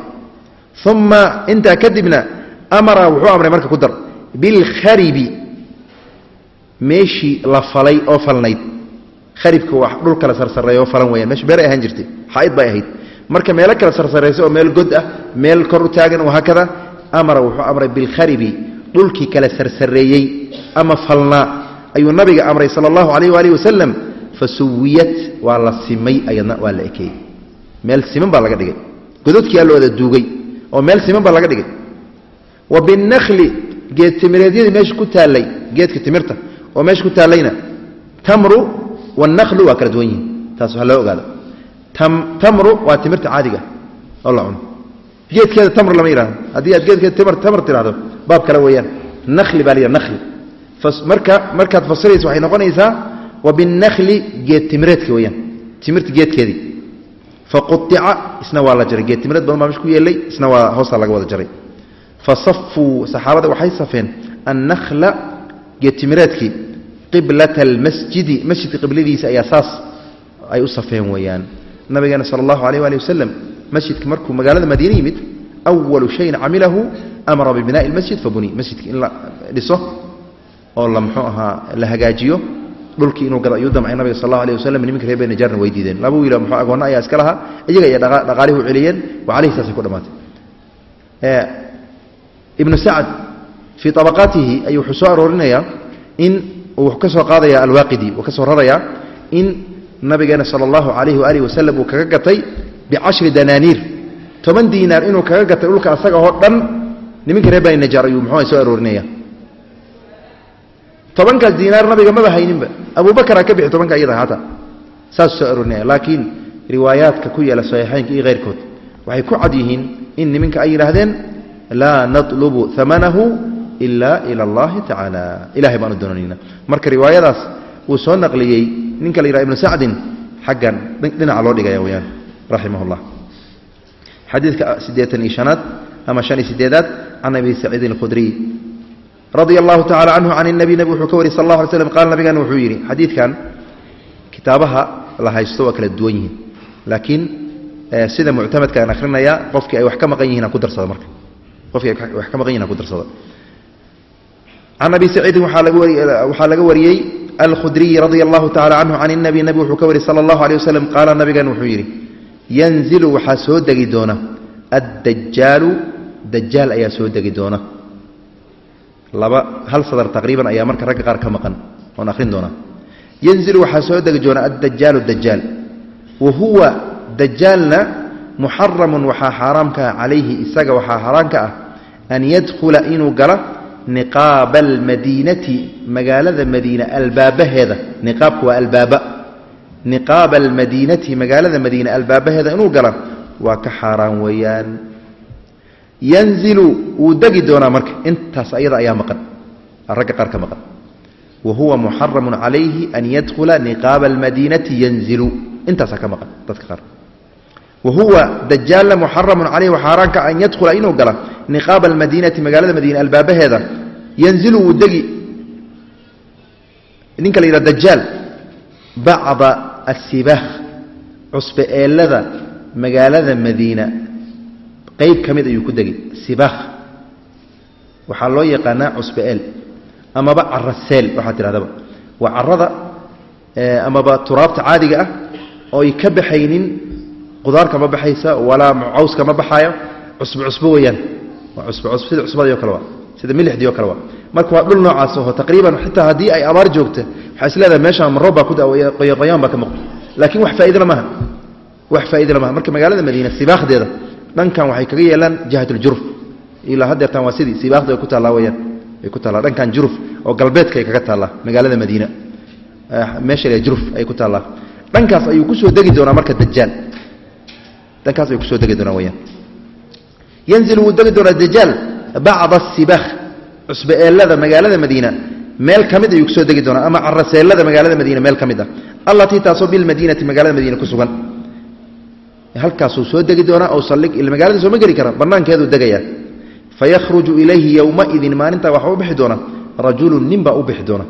Uma intaa kadibna amara wuxuu amray marka ku dar. Bilkharibi meeshii la falay oo falnayd. Kharibka waa dhul kala sarsareeya oo falan weyaan meesha beeray ahaan jirtay xaaid bay ahayd marka meelo kala sarsaraysa oo meel god ah meel kor u taagan wahaakada amara wuxuu amray bilkharibi dhulkii kala sarsareeyey ama falnaa. Ayuu nabiga amray sala allahu calayh waalihi wasalam fa suwiyat waa la simay ayadna waa la ekeeyey. Meel siman baa laga dhigay. Gododkiyaa la wada duugay oo meel siman baa laga dhigay. Wa binakli geed timireedyadii meesha ku taallay geedka timirta oo meesha ku taallayna tamru wanaklu waa kala duwan yihiin taas waxaa loo ogaada tamru waa timirta caadiga oo la cuno. Geedkeeda tamr lama yihahdo haddii aad geedkeeda timr tamr tirahdo baab kale weeyaan. Nakli baa la yihah nakli marka markaad fasiraysa waxay noqonaysaa wa binakli geed timireedka weeyaan. Timirta geedkeedii. Faquica isna waa la jaray. Geed timireed badan baa mesh ku yeelay isna waa hoosta laga wada jaray. Fasafuu saxaabada waxay safeen annakla geed timireedkii qiblata almasjidi masjidka qibladiisa ayaa saas ay u safeen weeyaan nabigeena sala allahu alayh waali wasalam masjidka markuu magaalada madiine yimid awalu shayin camilahu amara bibinaai lmasjid fabuni masjidka in la dhiso oo la muxuu ahaa la hagaajiyo dhulkii inuu gado ayuu damcay nabiga sal allahu alih wasalam niminka reer beni jaarna way diideen laba wiilo muxuu agoonna ayaa iska lahaa iyaga iyo dhaqaalihi u celiyeen wa calayhi saasay ku dhammaatay ibnu sacd fii abaqaatihi ayuu wuxuu soo aroorinayaa in uu ka soo alwaaqidi uu ka rarayaa in nabigeena sala allahu calayhi waaalih wasalam uu kaga gatay bicashri danaaniir. Toban diinaar inuu kaga gatay dhulka asaga oo dhan niminka reer bani najaar ayuu muxuu soo aroorinaya tobankaas diinaar nabiga maba hayninba abubakaraa ka bixi tobanka iyada haata. Saasuu soo aroorinaya laakiin riwaayaadka ku yaalla saxiixaynka iyo keyrkood waxay ku cad yihiin in niminka ay yidhaahdeen laa natlubu amanahu ila ila allahi tacaala ilahay baan u doonanayna. Marka riwaayadaas uu soo naqliyey ninka la yidhaha ibnu sacdin xaggan dhinaca loo dhigaya weyaan raximah llah xadiidka siddeetan iyo shanaad ama shan iyo sideedaad can abi saciidin alkhudriy radia allahu tacala canhu can اnabi nabig wuxuu ka wariy sal allah alay slam qaala nabigan wuxuu yidhi xadiidkan kitaabaha la haysto waa kala duwan yihiin laakiin sida muctamadka aan akhrinaya qofkii ay wax ka maqan yihiin ku darsada marka. Qofkii ay wax ka maqan yihiin ku darsada can abi saciidin waxaa laga wariyey alkhudriy radia allahu tacala canhu can اnabi nabi wuxuu ka wariyey sala allahu alيh wasalam qaala nabigan wuxuu yidhi yanzilu waxaa soo degi doona addajaalu dajaal ayaa soo degi doona laba hal sadar taqriiban ayaa marka ragga qaar ka maqan oon akhrin doona yanzilu waxaa soo degi doona addajaalu dajaal wa huwa dajaalna muxaramun waxaa xaaraamka calayhi isaga waxaa xaaraamka ah an yadkhula inuu gala niqaaba almadiinati magaalada madiina albaabaheeda. Niqaabka waa albaaba. Niqaaba almadiinati magaalada madiina albaabaheeda inuu gala waa ka xaaraan weeyaan. Yanzilu wuu degi doonaa marka. Intaas ayada ayaa maqan. Ragga qaar ka maqan. Wa huwa muxaramun calayhi an yadkhula niqaaba almadiinati yanzilu. Intaasaa ka maqan dadka qaar wa huwa dajaalna muxaramun calayhi xaaraanka an yadkhula inuu gala niqaaba almadiinati magaalada madiina albaabaheeda. Yanzilu wuu degi ninka la yidhaha dajaal bacda asibaah cusbe eelada magaalada madiina. Qayb ka mid ayuu ku degi sibaah. Waxaa loo yaqaanaa cusbe eel amaba cara seel waxaa tidhahdaba. Waa carada amaba turaabta caadiga ah ooy ka baxaynin qudaarka ma baxaysa walaa cawska ma baxaayo. Cusbo cusbo weeyaan. Waa sida cusbadii o kale waa sida milixdii o kale waa. Marka waa dhul noocaas oo taqriiban xitaa haddii ay abaar joogta waxaa is leedahay meeshaan maroob baa ku qoyoqoyaan baa ka muuqda. Laakiin wax faaidala maaha. Wax faaidala maaha. Marka magaalada madiina sibaakdeeda dhankan waxay kaga yeelaan jihatlljuruf ilaa hadeertaan waa sidii sibaakda ay ku taallaa weyaan ay ku taallaa. Dhankan juruf oo galbeedka ay kaga taallaa magaalada madiina. Meesha la juruf ay ku taallaa. Dhankaas ayuu ku soo degi doonaa marka dajaal dhankaas ayuu ku soo degi doonaa weyaan yanzil wuu degi doonaa dajaal bacda asibakh cusbe-eelada magaalada madiina. Meel ka mid ayuu ku soo degi doonaa ama caraseelada magaalada madiina meel ka mid ah. Allatii taasoo bilmadiinati magaalada madiina ku sugan. Halkaasuu soo degi doonaa oo saldhig ila magaalada sooma geli kara bannaankeeduu degayaa fayakhruju ilayhi yowmaidin maalintaa waxaa u bixi doona. Rajulun nin baa u bixi doona.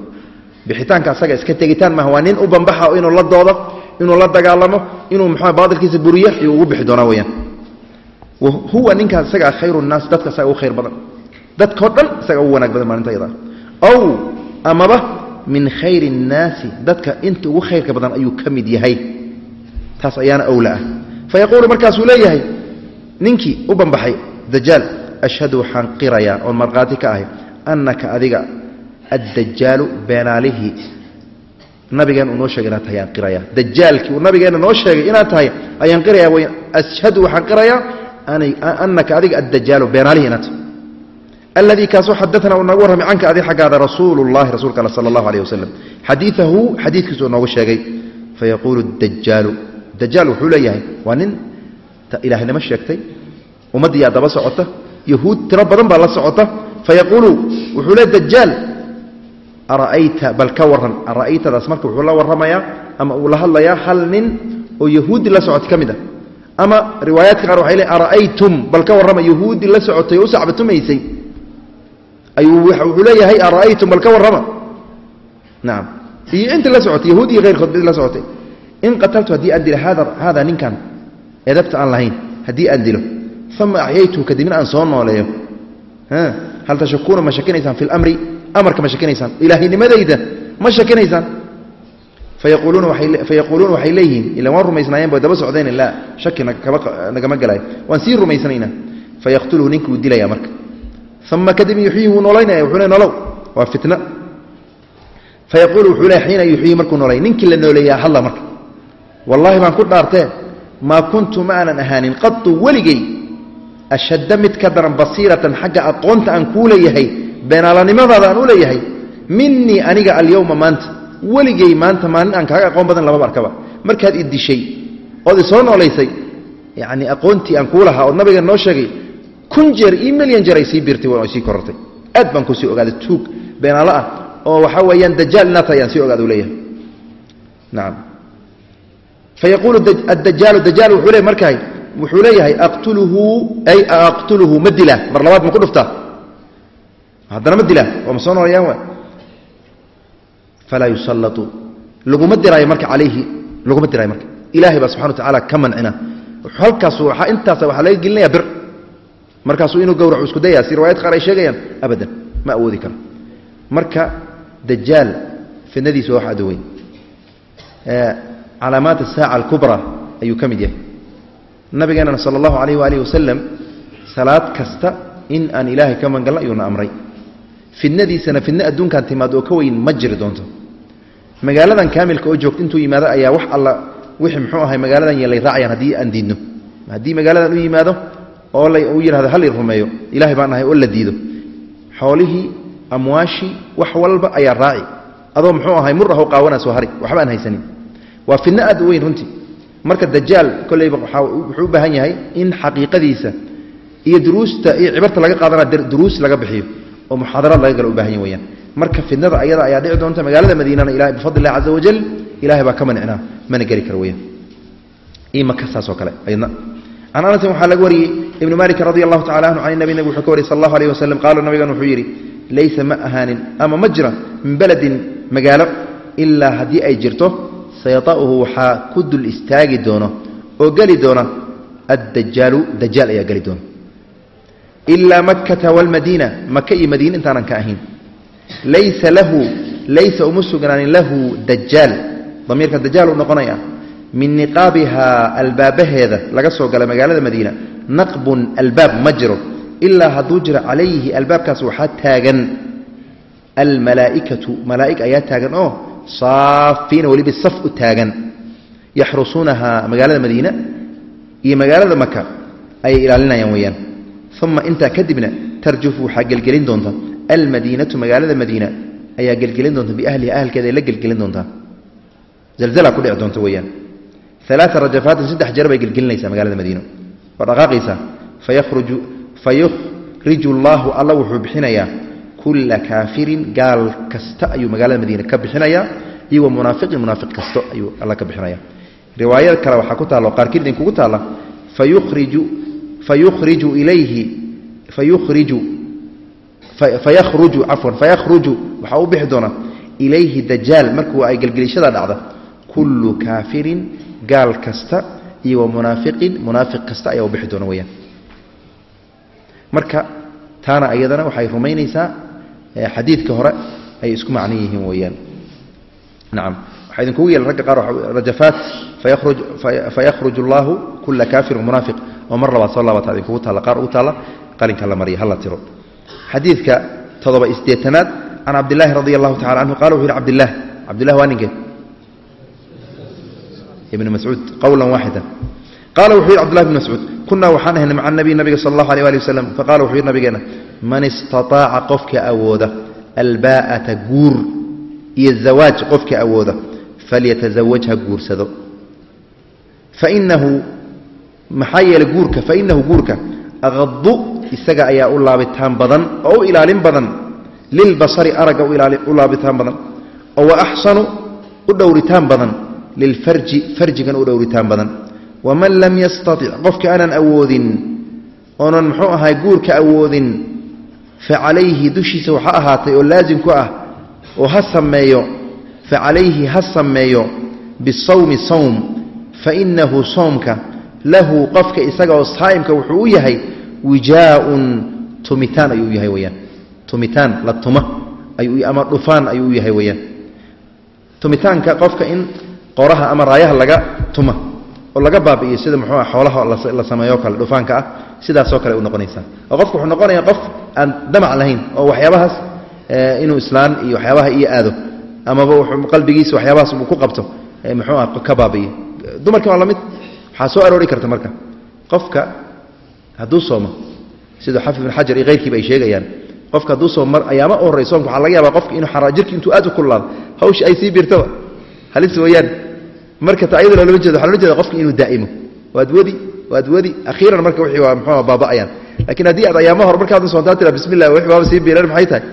Bixitaanka asaga iska tegitaan maaha waa nin u bambaxa inuu la doodo inuu la dagaalamo inuu muxua baadilkiisa buriyo ayuu ugu bixi doonaa weyaan huwa ninkaas isagaa khayru nnaas dadka isaga ugu khayr badan. Dadkao dhan isaga ugu wanaag badan maalinta ow amaba min khayri nnaasi dadka inta ugu khayrka badan ayuu ka mid yahay. Taas ayaana owla ah. Fayaquulu markaasuu leeyahay ninkii u bambaxay dajaal ashhadu waxaan qirayaa oon markhaati ka ahay annaka adiga addajaalu beenaalihii nabigeen uu noo sheegay inaad tahay ayaan qirayaa dajaalkii uu nabigeenna noo sheegay inaad tahay ayaan qirayaa w ashhadu waxaan qirayaa annaka adiga addajaalu beenaalihii inaad tahay aladii kaasoo xadaana uu noogu warramay canka adi xaggaada rasuulu llahi rasuulka all sala allahu aleyh wasalam xadiiahu xadiidkiisu uu noogu sheegay fayaquulu dajaalu dajaal wuxuu leeyahay waa nin ilaahnimo sheegtay ummaddiyaa daba socota yahuud tiro badan baa la socota. Fayaquulu wuxuu le dajaal ara'ayta? Bal ka warran ara'aytadaas marka wuxuu la warramayaa ama uu la hadlayaa hal nin oo yahuudi la socotay ka mid ah? Ama riwaayaadka qaar waxay le ara'aytum? Bal ka warrama yahuudi la socotay u sacbatumaysay. Ayuu wuxuu leeyahay ara'aytum? Bal ka warrama. Nacam iyo inta la socotay yahuud iyo hayrkood mid la socotay. In qataltu haddii aan dilo hada haada ninkan edabta aan lahayn haddii aan dilo uma axyaytuhu kadibna aan soo nooleeyo. Hal tashakuuna ma shakinaysaan fi lamri amarka ma shakinaysaan. Ilaahinimadayda ma shakinaysaan. Fayaquuluuna waxay leeyihiin ila waan rumaysnaayeen ba daba socdeen laa shaki nagama galaayo waan sii rumaysanaynaa fayaqtuluhu ninki wuu dilaya marka. Uma kadib yuxyihi wuu noolaynaya wuxuu le nolow. Waa fitna. Fayaquulu wuxuu le xiina yuxyihi markuu noolay. Ninkii la nooleeyaa hadla marka. Wallaahi baan ku dhaartee maa kuntu ma aanan ahaanin. Qatu weligay ashadda mid ka daran basiiratan xagga aqoonta aan beenaalanimadaada aan u leeyahay minii aniga alyowma maanta weligay maanta maalin aan kaaga aqoon badan lamaba arkaba. Markaad i dishay ood i soo noolaysay yacnii aqoontii aan kuu lahaa ood nabiga noo sheegay kun jeer io milyan jeer ay sii biirtay waa sii korortay. Aad baan ku sii ogaaday tuug beenaalo ah oo waxaa weeyaan dajaal inaad tahay ayaan sii ogaada u leeyahay. Fayaquulu addajaalu dajaal wuxuu le markaa wuxuu leeyahay aqtuluhu ay aqtuluhu ma dilaa mar labaad ma ku dhuftaa haddana ma dilaa waa ma soo wa falaa yusallatu laguma diraayo marka calayhi laguma diraayo marka. Ilaahay baa subxana wa tacaala ka mancina. Halkaasu waaa intaasa waxaa laga gelinaya bir. Markaasuu inuu gowracu isku daya si riwayad qaar ay sheegayaan abadan ma awoodi karo. Marka dajaal fidnadiisu waa wax adoweyn calaamaat asaaca alkubra ayuu ka mid yahay. Nabigeenana sala allahu calayh waalihi wasalam salaad kasta in aan ilaahay ka mangalno ayuuna amray fidnadiisana fidno adduunkan timaad oo ka weyn ma jiri doonto. Magaaladan kaamilka oo joogta intuu yimaado ayaa wax alla wixii muxuu ahay magaaladan yeelay raacayaan haddii aan diidno. Haddii magaaladan u yimaado oo uu yidhahdo hal i rumeeyo baan ahay oo la diido. Xoolihii amwaashii wax walba ayaa raaci. Adoo muxuu ahay mur ahoo qaawanaa soo hari waxba aan haysanin. Waa fidno aad u weyn runtii. Marka dajaal kolleyba wuxuu u baahan yahay in xaqiiqadiisa iyo duruusta iyo cibarta laga qaadana duruus laga bixiyo oo muxaadaraad laga galo u baahan yahy weyaan marka fidnada ayada ayaa dhici doonta magaalada madiinana ilahay bifadli illahi caza wajal ilahay baa ka manicnaa mana geli karo weyaan iyo maka saasoo kale ayadna. Can anasin waxaa laga wariyey ibnu malikin radi allahu tacala anhu can nabi wuxuu ka wariyey sal allahu alayh wasalam qaala nabigan wuxuu yidhi laysa ma ahaanin ama ma jira min beledin magaalo ilaa haddii ay jirto sayata'uhu waxaa ku dul istaagi doono oo geli doona addajaalu dajaal ayaa geli doona ilaa makkata walmadiina maka iyo madiine intaanan ka ahayn laysa lahu laysa uma sugnaanin lahu dajaal damiirka dajaal uu noqonaya min niqaabihaa albaabaheeda laga soo gala magaalada madiina naqbun albaab ma jiro ilaa hadduu jiro calayhi albaabkaas waxaa taagan almalaa'ikatu malaa'ig ayaa taagan oo saafiina weliba saf u taagan yaxrusuunahaa magaalada madiina iyo magaalada maka ayay ilaalinayaan weeyaan uma intaa kadibna tarjufu waxaa gelgelin doonta almadiinatu magaalada madiina ayaa gelgelin doonta biahliha ahalkeeda ay la gelgelin doontaa zalzala ku dhici doonta weeyaan alaaa rajafaatin saddex jeer bay gelgelinaysaa magaalada madiina waa dhaqaaqaysaa fayahruju fayukhriju allaahu alla wuxuu bixinayaa kulla kaafirin gaal kasta ayuu magaalada madiina ka bixinayaa iyo wa munaafiqin munaafiq kasto ayuu alla fayukhriju ilayhi fayukhriju fayakhruju cafwan fayakhruju waxaa u bixi doona ilayhi dajaal markuu ay gelgelishada dhacda kullu kaafirin gaal kasta iyo wa munaafiqin munaafiq kasta ayaa u bixi doona weyaan marka taana iyadana waxay rumaynaysaa xadiidka hore ay isku macno yihiin weeyaan. Nacam waxaa idinkugu yeelan ragga qaar rajafaat fayahruj fayakhruj allahu kula kaafir munaafiq oo mar labaad soo laabata idinkugu taalla qaar ugu taalla qalinka la mariya hala tiro. Xadiidka todoba isdeetanaad can cabdillaahi radi allahu tacala canhu qala wuxu yhi cabdilah cabdillah waa ninkee ibn mascuud qowla waaxida qaala wuxuu yidhi cbdullahi bn mascuud kunaa waxaan ahaynay maca nabiy nabiga sal allahu alيh ali wasalam faqala wuxuu yidhi nabigeena man istaطaaca qofka awooda albaa'ata guur iyo zawaaj qofka awooda falyatazawaj ha guursado fainahu maxaa yeelay guurka fainahu guurka aqadu isaga ayaa u laabitaan badan oo u ilaalin badan. Lilbasari aragga u laabitaan badan. Oo wa axsanu u dhowritaan badan. Lilfarji farjigan u dhowritaan badan. Waman lam yastatic qofka aanan awoodin oonan muxuu ahay guurka awoodin fa calayhi dushiisa waxaa ahaatay oo laasim ku ah oo ha sameeyo fa calayhi ha sameeyo bisawmi sawm fa inahu soomka lahu qofka isaga oo saa'imka wuxuu u yahay wijaaun tumitaan ayuu yahay weyaan tumitaan la tuma ama dhufaan ayuu u yahay weyaan tumitaanka qofka in qoraha ama raayaha laga tuma oo laga baabi'iyo sida muxuu ah xoolaha la sameeyo kale dhufaanka ah sidaasoo kale u noqonaysaa oo qofka wuxuu noqonayaa qof aan damac lahayn oo waxyaabahaas inuu islaan iyo waxyaabaha iyo aado amaba qalbigiisa waxyaabahaas uu ku qabto muxuu ah ka baabi'iyo. Dumarka waa la mid waxaa soo aroori karta marka. Qofka hadduu soomo sida xafid ibn xajar iyo keyrkiiba ay sheegayaan qofka hadduu soomo mar ayaama u horray soomka waxaa laga yaabaa qofka inuu xaraa jirki intuu aad u kullaado hawsha ay sii biirtaba halis weeyaan. Marka ta ayadoo loolama jeedo waxa lola jeeda qofka inuu daa'imo. Waad wadi waad wadi. Akhiiran marka wixii waa muxuu baaba'ayaan. Laakiin haddii aad ayaama hor markaad soontaa tira bismillah wix baaba sii biiran maxay tahay?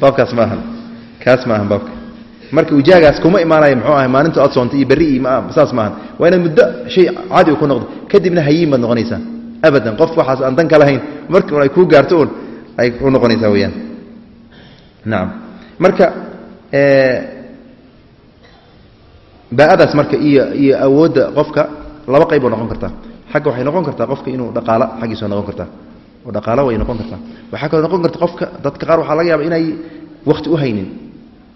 Baabkaas ma ahan. Kaas ma ahan baabka marka wijaagaas kuma imaanayo muxuu ahay maalinta aad soontay iyo berri saas maahan. Waa inaad muddo shay caadi ku noqdo. Kadibna hayiin baad noqonaysaa abadan qof waxaas aan dan ka lahayn marka un ay kuu gaarto un ay u noqonaysaa weyaan nacam marka baadaas marka iyo iyo awoodda qofka laba qayb oo noqon kartaa xagga waxay noqon kartaa qofka inuu dhaqaalo xaggiisa noqon kartaa oo dhaqaalo way noqon kartaa. Waxaa kaloo noqon karta qofka dadka qaar waxaa laga yaaba inay wakhti u haynin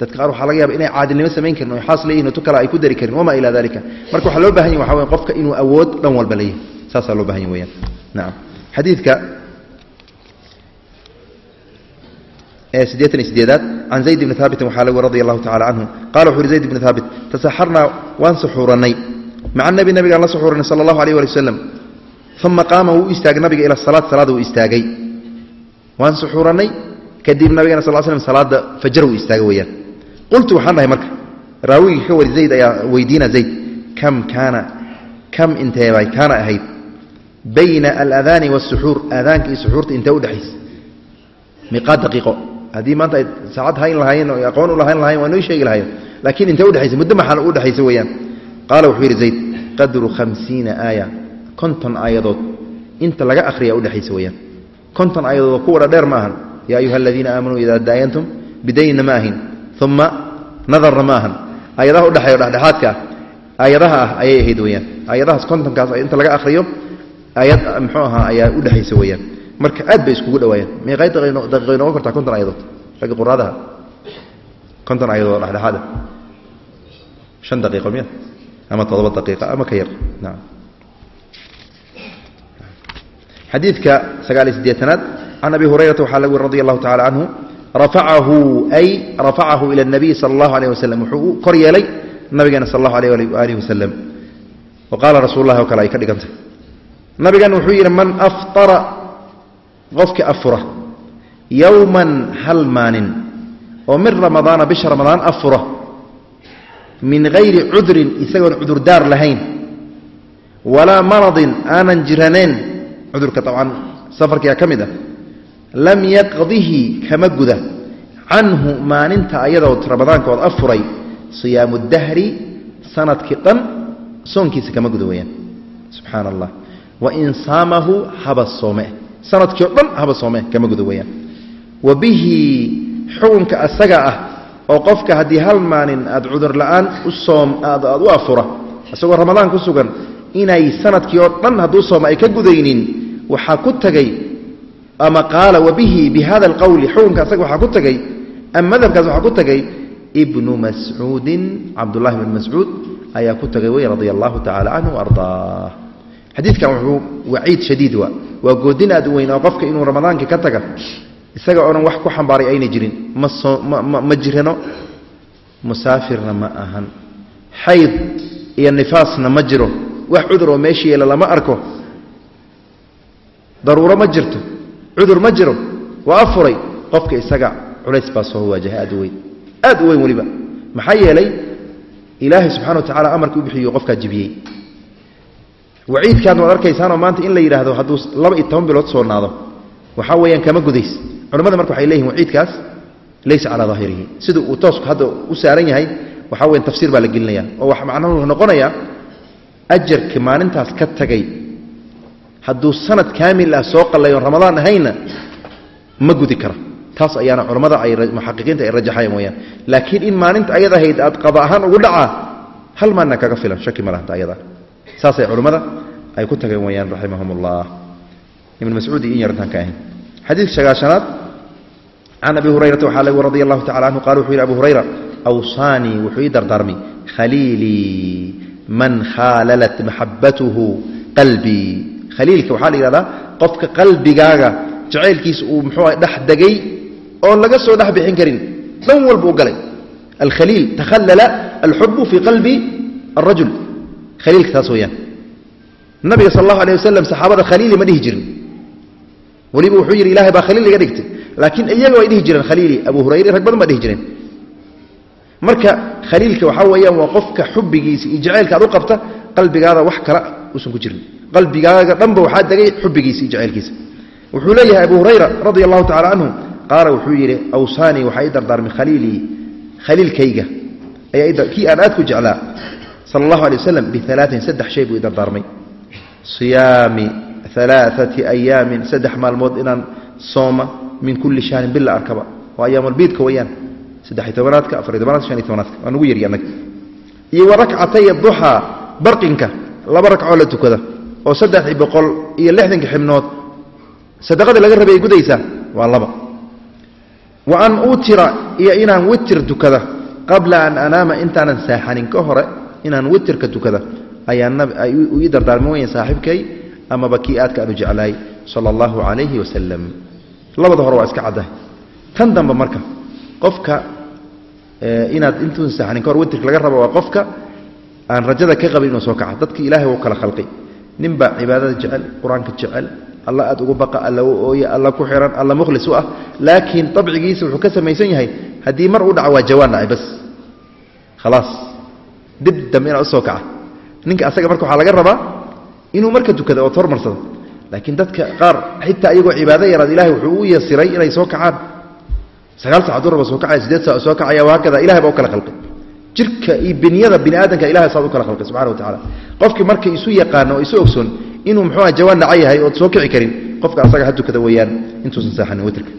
dadka qaar waxaa laga yaaba inay caadilnimo samayn karin oo xaas leeyihiin tu kale ay ku dari karin wamaa ilaa dalika marka waxaa loo baahan yahy waxa weya qofka inuu awood dhan walba leeyahay. Saasaa loo baahan yahy weyaan nacam xadiidka sideetan iyo sideedaad can zayd bni haabitin waxaa lagu radi allahu tacala canhu qala wuxu uhi zayd bni haabit tasaxarnaa waan suxuurannay. Maca nabi nabigaan la suxuuranay sala allahu alayh wali wasalam uma qaama wuu istaagay nabiga ila salaad salaada wuu istaagay. Waan suxuurannay kadib nabigana sal slm salaada fajar wuu istaagay weyaan qultu waxaan dhahay marka raawigii ka wari zayd ayaa weydiina zayd kam kaana kam inteebay kaana ahayd? Bayna aladaani wasuxuur aadaanka iyo suxuurta intee udhexaysa miqaad daqiiqo. Haddii maanta ay saacad hayn lahaayeen oo aqoon u lahayn lahayen waa noo sheegi lahayen laakiin intee udhexaysa muddo maxaa u dhexaysa weeyaan? Qaala wuxuu yidhi zayd qadru khamsiina aaya konton aayadood inta laga akhriya udhexaysa weeyaan. Konton aayadood oo kuwa dhadheer ma ahan. Yaa ayuha aladiina aamanuu idaa daayantum bidaynina ma ahin uma nadarna ma ahan. Aayadaha udhexeeyo dhexdhexaadka ah ah ayay ahayd weyaan aayadahaas kontonkaas inta laga akhriyo aayad muxuu ahaa ayaa udhexaysa weyaan marka aad bay iskugu dhawaayeen meeqay daqiiqay noqon kartaa konton ayadood ragga quraadaha. Konton ayadood dhexdhexaada shan daqiiqo miya? Ama toddoba daqiiqa ama ka yar. Naam. Xadiidka sagaal iyo siddeetanaad can abi hurayrata waxaa laga weri radi allahu rafacahu ay rafacahu ila اnabiy sala allahu alayh wasalam wuxuu u kor yeelay nabigeena sal allahu alayh waalihi wasalam wa qaala rasuul lahi oo kale ay ka dhigantay. Nabigeena wuxuu yidhi man aftara qofkii afura yowman hal maalin oo min ramadaana bisha ramadaan afura min hayri cudrin isagoon cudurdaar lahayn walaa maradin aanan jiranayn cudurka abcan safarkiia ka mid ah lam yaqdihi kama guda. Canhu maalinta ayadood ramadaankood afuray siyaamu dahri sannadkii dhan soonkiisa kama guda weyaan subxaana allah wain saamahu haba soome. Sanadkii o dhan haba soome kama guda weyaan wa bihi xukunka asaga ah oo qofka haddii hal maalin aad cudur la'aan u soom aad u afura isagoo ramadaan ku sugan inay sannadkii oo dhan hadduu sooma ay ka gudaynin waxaa ku tagay ama qaala wabihi bi hada alqowli xukunka asaga waxaa ku tagay ama madhabkaas waxaa ku tagay ibnu mascuudin cabdullahi bn mascuud ayaa ku tagay wey radia allahu tacala canhu ardaa xadiidkan wuxuu waciid shadiid waa waa goodin aad u weyn oo qofka inuu ramadaankii ka taga isaga oonan wax ku xambaaray ayna jirin ma soo ma ma jirano musaafirna ma ahan. Xayd iyo nifaasna ma jiro. Wax cudur oo meesha yeela lama arko. Daruuro ma jirto cudur ma jiro. Waa afuray. Qofka isaga culays baa soo waajahay aad u weyn. Aad u weyn weliba. Maxaa yeelay ilaahay subxana wa tacala amarka u bixiyo qofkaa jibiyey. Waciidkaadna waad arkaysaanoo maanta in la yidhaahdo hadduu laba iyo toban bilood soonaado waxaa weeyaan kama gudays. Culamada marka waxay leeyihiin waciidkaas laysa calaa daahirihi. Sida uu toosku hadda u saaran yahay waxaa weyan tafsiir baa la gelinaya. Oo wax macnahu wuxuu noqonayaa ajarka maalintaas ka tagay hadduu sanad kaamil ah soo qallayoon ramadaan ahayna ma gudi karo. Taas ayaana culammada ay muxaqiqiinta ay rajaxayan weyaan laakiin in maalinta ayad ahayd aad qada ahaan ugu dhacaa hal maalina kaga filan shaki ma lahanta ayada. Saasay culimmada ay ku tageen weyaan raximahum ullah ibn mascuud iyo in yar intaan ka ahayn. Xadiidka shagaashanaad can abi hurayrata waxaa lagu radi allahu tacala canhu qala wuxuu yidhi abu hurayra awsaanii wuxuu ii dardaarmay khaliilii man khaalalat maxabatuhu qalbii khaliilka waxaa la yidhahdaa qofka qalbigaaga jacaylkiisa uu muxuu ah dhex degay oon laga soo dhex bixin karin dhan walba u galay. Alkhaliil takhallala alxubu fii qalbi alrajul. Khaliilka taas weeyaan nabiga sal allahu alay wasalam saxaabada khaliili ma dhihi jirin. Weliba wuxuu yidhi ilahay baa khaliil iga dhigtay. Laakiin iyaga way dhihi jireen khaliili abu hurayre rag badan baa dhihi jireen. Marka khaliilka waxaa weeyaan waa qofka xubbigiisa iyo jacaylka aad u qabta qalbigaada wax kale uusan ku jirin qalbigaaga dhanba waxaa degay xubbigiisa iyo jacaylkiisa. Wuxuu leeyahay abu hurayra radia allahu tacala canhu qaala wuxuu yidhi awsaanii waxaa ii dardaarmay khaliilii khaliilkayga. Kii aan aad ku jeclaa sala allahu alay wasalam bialaain saddex shay buu ii dardaarmay. Siyaami alaaati ayaamin saddex maalmood inaan sooma min kulli shahrin bil la arkaba. Waa ayaamulbiidka weyaan saddex-iyo tobanaadka afariy tobanaadka shan iyo tobanaadka. Waa nugu yari annaga. Iyo wa duxaa barqinka laba ragcoo la tukada oo saddexii boqol iyo lixdanka xibnood sadaqadii laga rabay ay gudaysaa waa laba. Wa an utira iyo inaan witir tukada qabla an anaama intaanan saaxanin ka hore inaan witirka tukada ayaa u dardaarmi weya saaxiibkay amaba kii aadka aanu jeclaay sala allahu calayhi wasalam labada hore waa iska caddahay. Tan dambe marka qofka inaad intuusan saaxanin ka hor witirka laga rabo waa qofka aan rajada ka qabin inuu soo kaca dadka ilaahay wuu kala khalqay ninbaa cibaadada jecel qur'aanka jecel alla aad ugu baqa alla u ooya alla ku xiran alla mukhlis u ah. Laakiin abcigiisa wuxuu ka samaysan yahay haddii mar uu dhaco waa jawaan dhacay bas. Khalaas. Dib dambe inaad u soo kaca. Ninka asaga marka waxaa laga rabaa inuu marka tukada ood hormarsado laakiin dadka qaar xitaa iyagoo cibaado yaraad ilahay wuxuu u yasiray inay soo kacaan. Sagaal saacaduu raba soo kacaya sideed saac soo kacaya wahaakada ilahay baa u kala khalqay jirka iyo binyada bini aadamka ilahay saad u kala khalqay subxana wa tacala qofkii marka isu yaqaano isu ogsoon inuu muxuuha jawaan dhaca yahay ood soo kici karin qofka asaga ha tukada weeyaan intuusan saaxanin witrka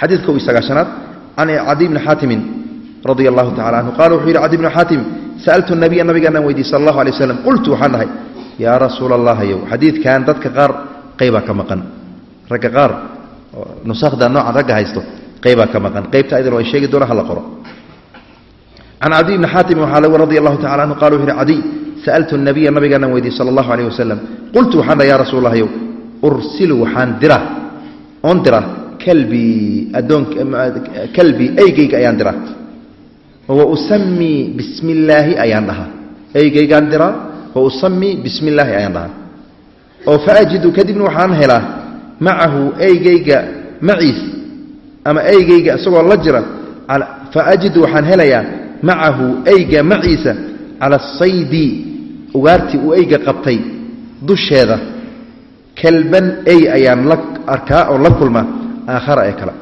xadiidka u sagaashanaad can cadi bni xaatimin radia allahu tacala canhu qala wuxuu yidhi cadi bnu xaatim sa'altu nabiya nabigaanaan weydiye sal allahu alay waslam qultu waxaan dhahay yaa rasuula allahayow xadiidkan dadka qaar qaybaa ka maqan. Ragga qaar nusakhda noocan ragga haysto qaybaa ka maqan. Qaybta aydan waa sheegi doona hala qoro can cadiy bni xaatim radi allahu tacala anhu qala wuxu uhi cadiy sa'altu nabiya nabigaanan weydiiyey sala allahu aleyh wasalam qultu waxaan dhaha ya rasuul allahyow ursilu waxaan dira oon dira kalbii adoonkalbii eygeyga ayaan dira wa usamii bismi ayaan dhahaa eygeygaan diraa wa usamii bismi ayaan dhahaa oo faajidu kadibna waxaan helaa macahu eygeyga maciis ama eygeyga isagoo la jira faajidu waxaan helayaa macahu eyga maciisa cala asaydi ugaartii uu eyga qabtay dusheeda. Kalban ey ayaan la arkaa oo la kulma aakhara ee kale.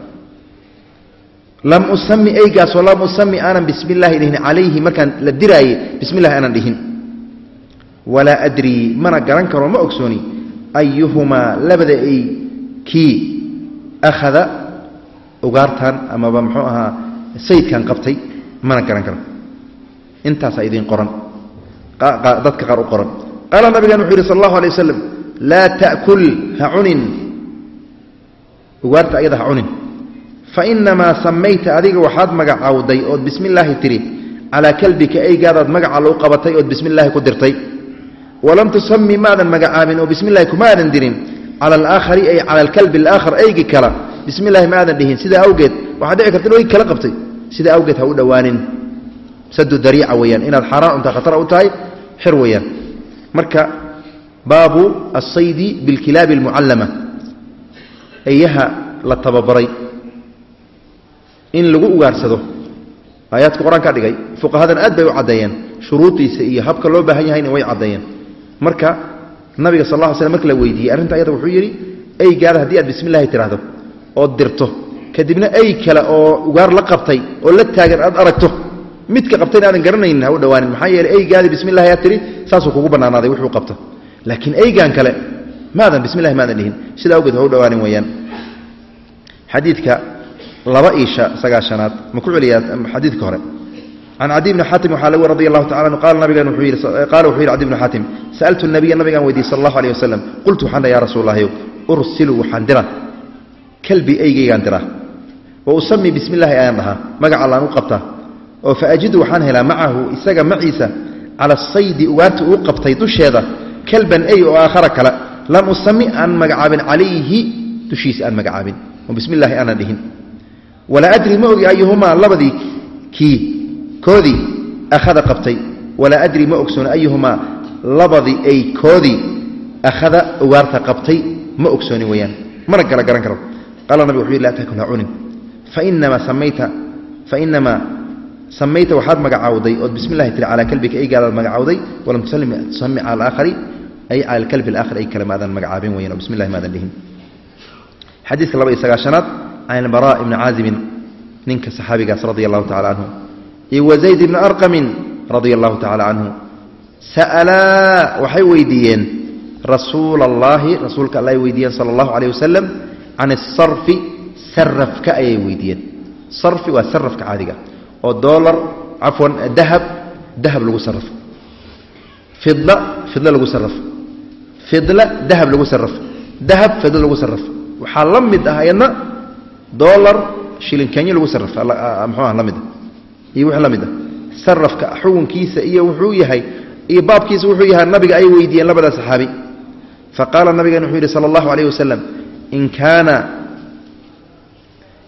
Lam usami eygaasoo lam usami aanan bismi illaahi dhihin calayhi markaan la diraaye bismi illahi aanan dhihin. Walaa adrii mana garan karo ma ogsooni ayuhumaa labada ey kii akhada ugaartan amaba muxuu ahaa sayidkan qabtay mana garan karo intaasaa idiin qoran. Dadka qaar u qoran. Qaala nabigan wuxuu yidhi sal allahu alay wasalam laa ta'kul ha cunin. Ugaarta ayada ha cunin. Fainamaa samayta adiga waxaad magacaawday ood bismi illaahi tidhi calaa kalbika eygaadaad magaca lagu qabatay ood bismi illaahi ku dirtay. Walam tusami maadan magacaabin oo bismi illahi kumaadan dirin cala alaakhari ay cala alkalbi alaakhar eygi kala bismi illahi maadan dhihin. Sidaa awgeed waxaad dhici karta in kala qabtay sidaa awgeed ha u dhowaanin sadu dariica weeyaan inaad xaaraan unta khatara u tahay xir weeyaan. Marka baabu asaydi bilkilaabi almucallama. Eyaha la tababaray in lagu ugaarsado. Aayaadka qur'aan dhigay fuqahadan aad bay u caddeeyeen shuruudiisa iyo habka loo baahan yahayna way caddeeyeen marka nabiga sal lla ly marka la weydiiyey arrinta ayada wuxuu yidhi eygaada haddii aad bismi illahi ood dirto kadibna ey kale oo ugaar la qabtay oo la taagan aad aragto. Midka qabtayna aadan garanaynin ha u dhawaanin maxaa yeeley eygaadii bismi illahi aad tidhi saasuu kugu bannaanaaday wuxuu qabto. Laakiin eygan kale maadan bismi illahi maadan dhihin. Sidaa awgeed ha u dhawaanin weeyaan. Xadiidka laba iisha sagaashanaad ma ku celiyaa xadiidka hore. Can cadi bni xaatim waxaa lagu radi allahu tacala anhu qaala nabigan qaala wuxuu yidhi cadi bni xaatim sa'altu nabiya nabigaan weydiiyey sala allahu aleyh wasalam qultu waxaan dhaha ya rasuul allahyow ursilu waxaan dira kalbi wa usami bismi illahi ayaan dhahaa magaca allaan u qabtaa. Oo fa ajidu waxaan helaa macahu isaga maciisa cala asaydi ugaarta uu qabtay dusheeda kalban ey oo aakhara kale. Lam usami aan magacaabin calayhi dushiisa aan magacaabin. Oo bismi illahi aanan dhihin. Walaa adri ma ogi ayuhumaa labadii kii koodii akhada qabtay. Walaa adri ma ogsooni ayuhumaa labadii ay koodii akhada ugaarta qabtay. Ma ogsooni weeyaan. Mana kala fainamaa samayta waxaad magacaawday ood bismi illahi tiri calaa kalbika eygaadaad magacaawday walam tusami cala ay cala alkalbi alaakhar ay kale maadan magacaabin weyan oo bismi illahi maadan dhihin xadiidka laba iyo sagaashanaad can ilbaraa ibni caazibin ninka saxaabigaas radia allahu tacala canhu iyo wa ibni arqamin radia allahu tacala canhu sa'alaa waxay weydiiyeen rasuula allaahi rasuulka alla weydiiyeen sala allahu caleyh wasalam can asarfi sarafka ayay weydiiyeen. Sarfi waa sarafka caadiga oo doolar cafwan dahab dahab lagu sarafo fidla fidla lagu sarafo fidla dahab lagu sarafo dahab fidla lagu sarafo waxaa la mid ah ayadna dolar shilin kenya lagu sarafo muxuu ah la mid ah. Iyo wixii la mid ah. Xukunkiisa iyo wuxuu yahay iyo baabkiisa wuxuu yahay nabiga ay weydiiyeen labada saxaabi. Faqaala nabigan wuxuu yidhi sala allahu calayh wasalam in kaana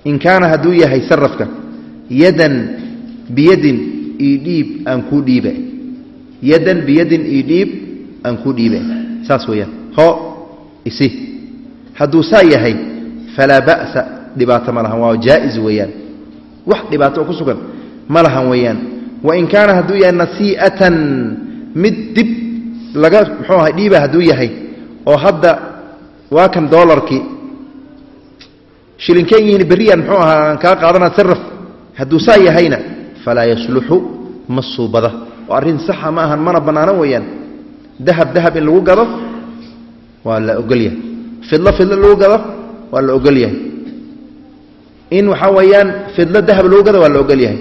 in kaana hadduu yahay sarafka yadan biyadin io dhiib aan kuu dhiibe. Yadan biyadin io dhiib aan kuu dhiibe. Saas weeyaan. Ho isi. Hadduu saa yahay falaa ba'sa dhibaato ma lahan. Waa jaa-is weeyaan. Wax dhibaato oo ku sugan ma lahan weeyaan. Wain kaana hadduu yahay nasii'atan mid dib laga muxuu ahay dhiiba hadduu yahay oo hadda waa kan doolarkii shilinkeen yihiin berriyaan muxuu ahaa aan kaa qaadana saraf hadduu saa yahayna falaa yasluxu ma suubada oo arrin saxa ma ahan mana bannaano weeyaan. Dahab dahab in lagu gado waa la ogolyahay fidlo fidlo lagu gado waa la ogol yahay. In waxaa weeyaan fidlo dahab lagu gado waa la ogol yahay.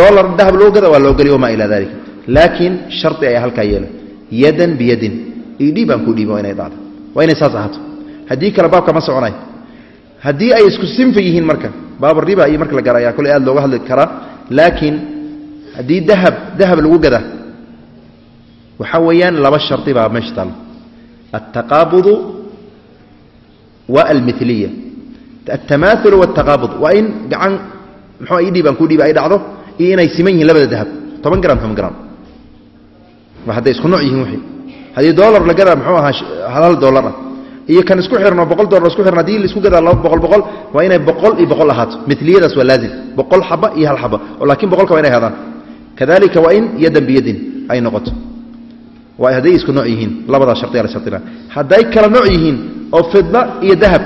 Dolar dahab lagu gado waa la ogolyahy wamaa ilaa dalika laakiin shardi ayaa halkaa yeela. Yadan biyadin. Io dhiib aan ku dhiibo inay dhacdo waa inay saas ahaato. Haddii kale baabka ma soconayo haddii ay isku sinfa yihiin marka baab riba iyo marka la gara ayaa kule aad looga hadli karaa. Laakiin haddii dahab dahab lagu gada waxaa weeyaan laba shardi baa meesha taalo altaqaabudu wa almiliya altamaaulu waltaqaabud waa in gacan muxuu ii dhiibaan ku dhiiba ay dhacdo iyo inay siman yihiin labada dahab. Toban gram toban gram hadday isku nooc yihiin wixii. Haddii dolar la gadaa muxuu ahaa hal dollar ah iyo kan isku xirno boqol dolar isku xirno haddii la isku gadaa laba boqol boqol waa inay boqol iyo boqol ahaato. Miliyadaas waa laazim. Boqol xaba iyo hal xaba oo laakiin boqolka waa inay hadaan kadalika waa in yadan biyadin ay noqoto. Waa hadday isku nooc yihiin labadaa shardiya la shardina hadday kala nooc yihiin oo fidda iyo dahab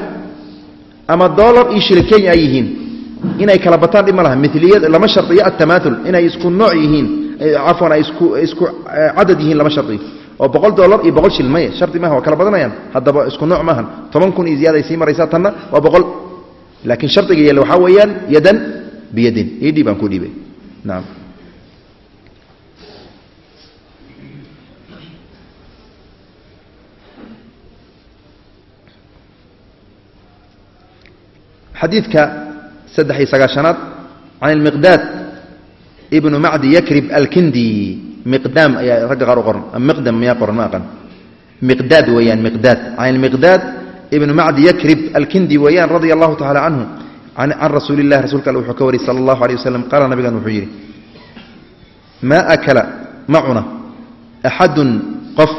ama dolar iyo shilin kenya ay yihiin inay kala bataan dhib ma laha. Miliyad lama shardiyo altamaaul inay isku nooc yihiin cafwan ay isku isku cadad yihiin lama shardiyo oo boqol dolar iyo boqol shil maya shardi maaha waa kala badanayaan. Haddaba isku nooc maahan. Toban kun iyo ziyaada ay sii maraysaa tanna waa boqol. Laakiin shardiga yeele waxaa weeyaan yadan biyadin. Ii dhiib aan ku dhiibay. Naam. Xadiidka saddex iyo sagaashanaad can ilmiqdaad ibnu macdi yakrib alkindi miqdaam ayaa ragga qaar u qoran. Ama miqdam miyaa qoran ma aqan miqdaad weeyaan miqdaad. Can ilmiqdaad ibnu macdi yakrib alkindi weeyaan radia allahu tacala canhu can rasuuli illahi rasuulka alle wuxuu ka wariyey sala allahu aleyh wasalam qaala nabigan wuxuu yidhi maa akala ma cuna. Axadun qof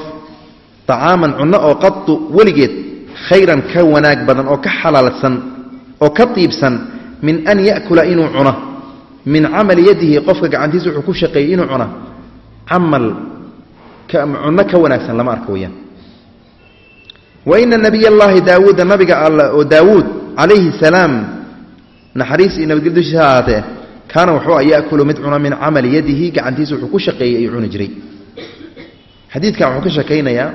طacaaman cunno oo qatu weligeed khayran ka wanaag badan oo ka xalaalsan oo ka tiibsan min an yakula inuu cuno min camali yadihi cuna camal cunno ka wanaagsan lama arka weyaan. Wa ina nabiy allaahi daawuuda nabiga all oo daawuud calayhi salaam naxariis iyo nabadgel dushiisa ha ahaatee kaana wuxuu yakulu mid cuna min camali yadihi gacantiisa wuxuu ku shaqeeyey ayuu cuni jiray. Xadiidkan wuxuu ka sheekaynayaa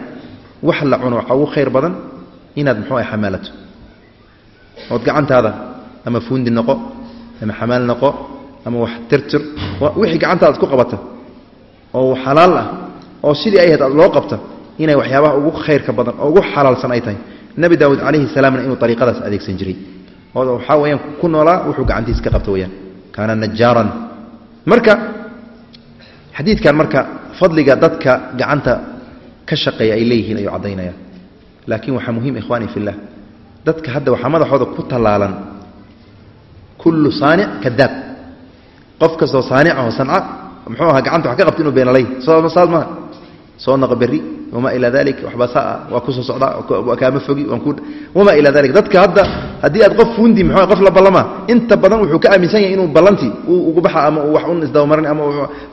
wax la cuno waxaa ugu khayr badan inaad muxuu ah xamaalato. Ood gacantaada ama fuundi noqo ama xamaal noqo ama wax tirtir wixii gacantaada ku qabata oo xalaal ah oo sidii ay ahayd loo qabta inay waxyaabaha ugu khayrka badan oo ugu xalaalsan ay tahay. Nebi daawuud calayhi salaamna inuu ariiqadaas adeegsan jiray. Oo waxaa weyaan ku noolaa wuxuu gacantiisa ka qabta weyaan kaana najaaran. Marka xadiidkan marka fadliga dadka gacanta ka shaqeeya ay leeyihiin ayuu caddaynaya. Laakiin waxaa muhiim ikhwaani fillah dadka hadda waxaa madaxooda ku tallaalan kullu saanic kadaab qof kastoo saanicaho sanca muxuu ahaa gacanta wax ka qabta inuu beenalay. Saas maha soo naqa berri. Wamaa ilaa dalik waxbaa saa waa ku soo socdaa kaama fogi. Wamaa ilaa dalik dadka hadda haddii aad qof fuundi muxuu qof la ballama. Inta badan wuxuu ka aaminsan yahay inuu ballantii uu ugu baxa ama wax un isdabamarin ama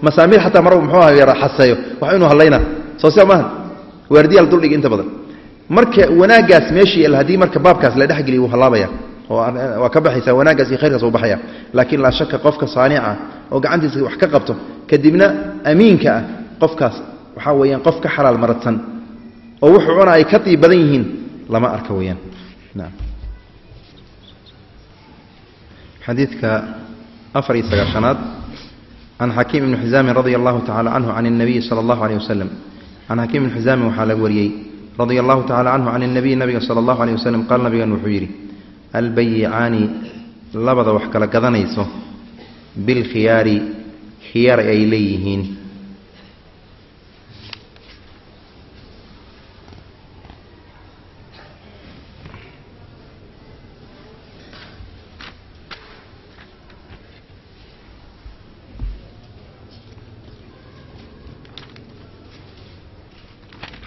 masaamiir xataa maraba muxuu aha yara xaseeyo wax inuu hadlayna. Soo sia maaha? Waardiyaal duldhigi inta badan. Marka wanaaggaas meeshii haddii marka baabkaas la dhexgeliya wuu hallaabaya Eh, waa ka baxaysa wanaagaas iyo khayrkaas u baxaya. Laakiin laa shaka qofka saanica ah oo gacantiisa wax ka qabto kadibna amiinka ah qofkaas waxaa weyaan qof ka xalaal maradsan oo wuxuu cuna ay ka tiib badan yihiin lama arka weyaan xadiidka afar iyo sagaashanaad can xakiim ibni xisaamin radia allahu tacala canhu can اnabiyi sala allahu aleyh wasalam can xakiim ibni xisaamin waxaa la wariyey radia allahu tacala canhu can اnabiyi nabiga sala allahu aleyh waslem qaal nabigan wuxuu yidhi albayicaani labada wax kala gadanayso bilkhiyaari khiyaar ay leeyihiin.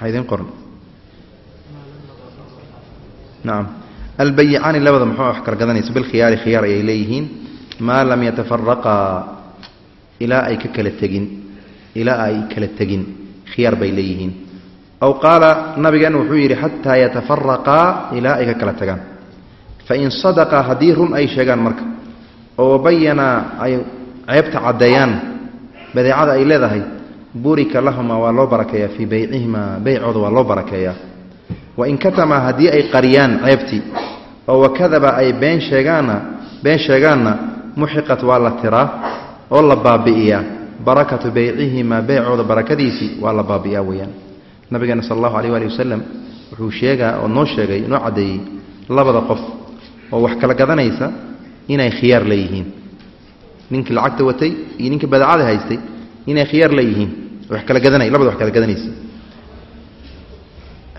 Idin qoran nacam albayicaani labada muxuu wax kala gadanayso bilkhiyaari khiyaar ayay leeyihiin maa lam yatafaraqaa ilaa ay ka kala tegin ilaa ay kala tegin khiyaar bay leeyihiin aw qaala nabigeena wuxuu yidhi xataa yatafaraqaa ilaa ay ka kala tagaan fain sadaqaa haddii run ay sheegaan marka oo wabayanaa ay ceebta caddeeyaan badeecada ay leedahay burika lahumaa waa loo barakeeyaa fii beycihimaa beycooda waa loo barakeeyaa wain katamaa haddii ay qariyaan ceebtii oo wakadaba ay been sheegaanna been sheegaanna muxiqat waa la tiraa oo la baabi'iyaa. Barakatu beycihimaa beycooda barakadiisii waa la baabi'iyaa weeyaan. Nabigeena sal allahu aleyh waali wasalam wuxuu sheegaa oo noo sheegay noo caddeeyey labada qof oo wax kala gadanaysa inay khiyaar leeyihiin ninkii lacagta watay iyo ninkii badeecada haystay inay khiyaar leeyihiin wax kala gadanay labada wax kala gadanaysa.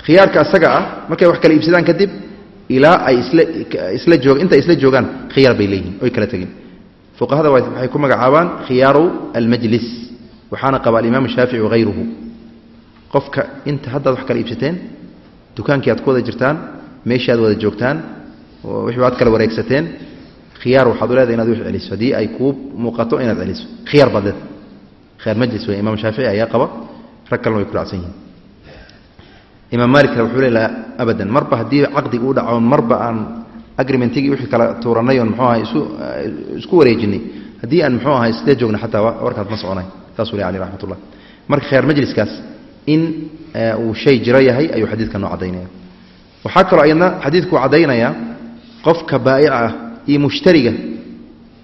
Khiyaarka asaga ah markay wax kala iibsadaan kadib ilaa ay isla joog inta isla joogaan khiyaar bay leeyihiin oy kala tegin fuqahada waxay ku magacaabaan khiyaaru almajlis waxaana qaba alimaam shaafici wahayruhu qofka inta haddaad wax kala iibsateen dukaankii aad ku wada jirtaan meeshii aad wada joogtaan wixii aad kala wareegsateen khiyaar waxaad u leedahay inaad wix celiso. Haddii ay kuu muuqato inaad celiso. Khiyaar baad leedahay khiyaar majlis wey imaam shaafici ayaa qaba rag kalena way ku raacsan yihiin imaam maalikna wuxuu leeyaha abadan marba haddii caqdiga u dhaco marba aan agreementigii wixii kala tuuranay oon muxuu ahay isu isku wareejinay. Haddii aan muxuu ahay isdee joogna xataa warkaas ma soconay saasuu leh alih raxmat marka khiyaar majliskaas in uu shay jiro yahay ayuu xadiidka noo caddaynaya. Waxaa kaloo ayadna xadiidku caddaynaya qofka baa'ica ah iyo mushtariga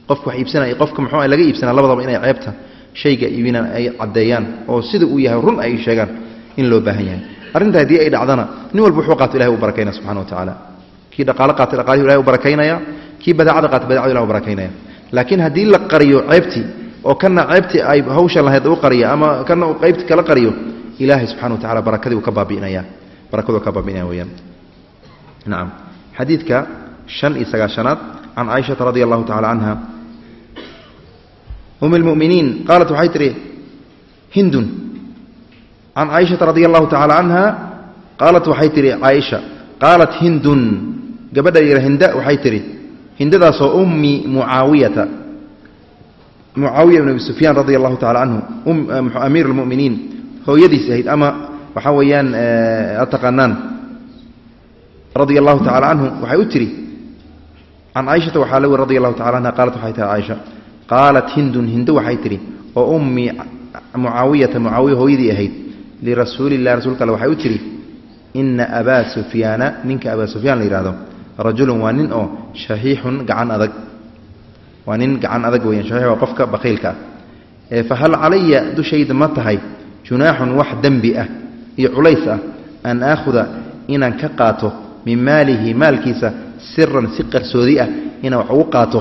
qofka wax iibsanaya qofka muxuu laga iibsanaa labadaba inay ceebta shayga iibinaan ay caddeeyaan oo sida uu yahay run ay sheegaan in loo baahan yahay arrinta haddii ay dhacdana nin walba wuxuu qaato ilahay u barakaynaya subxana wa tacaala kii dhaqaalo qaatay dhaqaalihi ilahay u barakaynaya kii badeecada qaatay badecadu ilahi u barakaynaya. Laakiin haddii la qariyo ceebtii oo kana ceebtii ay hawshan lahayd u qariya ama kana uu kala qariyo ilaahay subxana wa tacala barakadii uu ka baabi'inaya. Barakaduu ka baabi'inaya weeyaan. Nacam xadiidka shan iyo sagaashanaad can caaishata radi allahu tacala canha um اlmuminiin qaalat waxay tihi hindun can caaishata radi allahu tacala canha qaalat waxay tihi caaisha qaalat hindun. Gabadha yara hinda waxay tihi hindadaasoo ummi mucaawiyata mucaawiya ibn abi sufyaan radi allahu tacala canhu amiir اlmuminiin hooyadiis ahayd ama waxaa weeyaan ad taqaanaan radia allahu tacala canhu waxay u tihi can caaishata waxaa la weri radi allahu tacala anha qaalat waxay tihi caaisha qaalat hindun hindo waxay tihi oo ummi mucaawiyata mucaawiya hooyadii ahayd lirasuuli illah rasuulka alle waxay u tihi ina abaa sufyaana ninka abaa sufyaan la yihahdo rajulun waa nin oo shaxiixun gacan adag waa nin gacan adag weyan shaxiix waa qofka bakhiilka ah fahal calaya dushayda ma tahay junaaxun wax dembi ah iyo culays ah an aakhuda inaan ka qaato min maalihi maalkiisa siran si qarsoodi ah inaan wax ugu qaato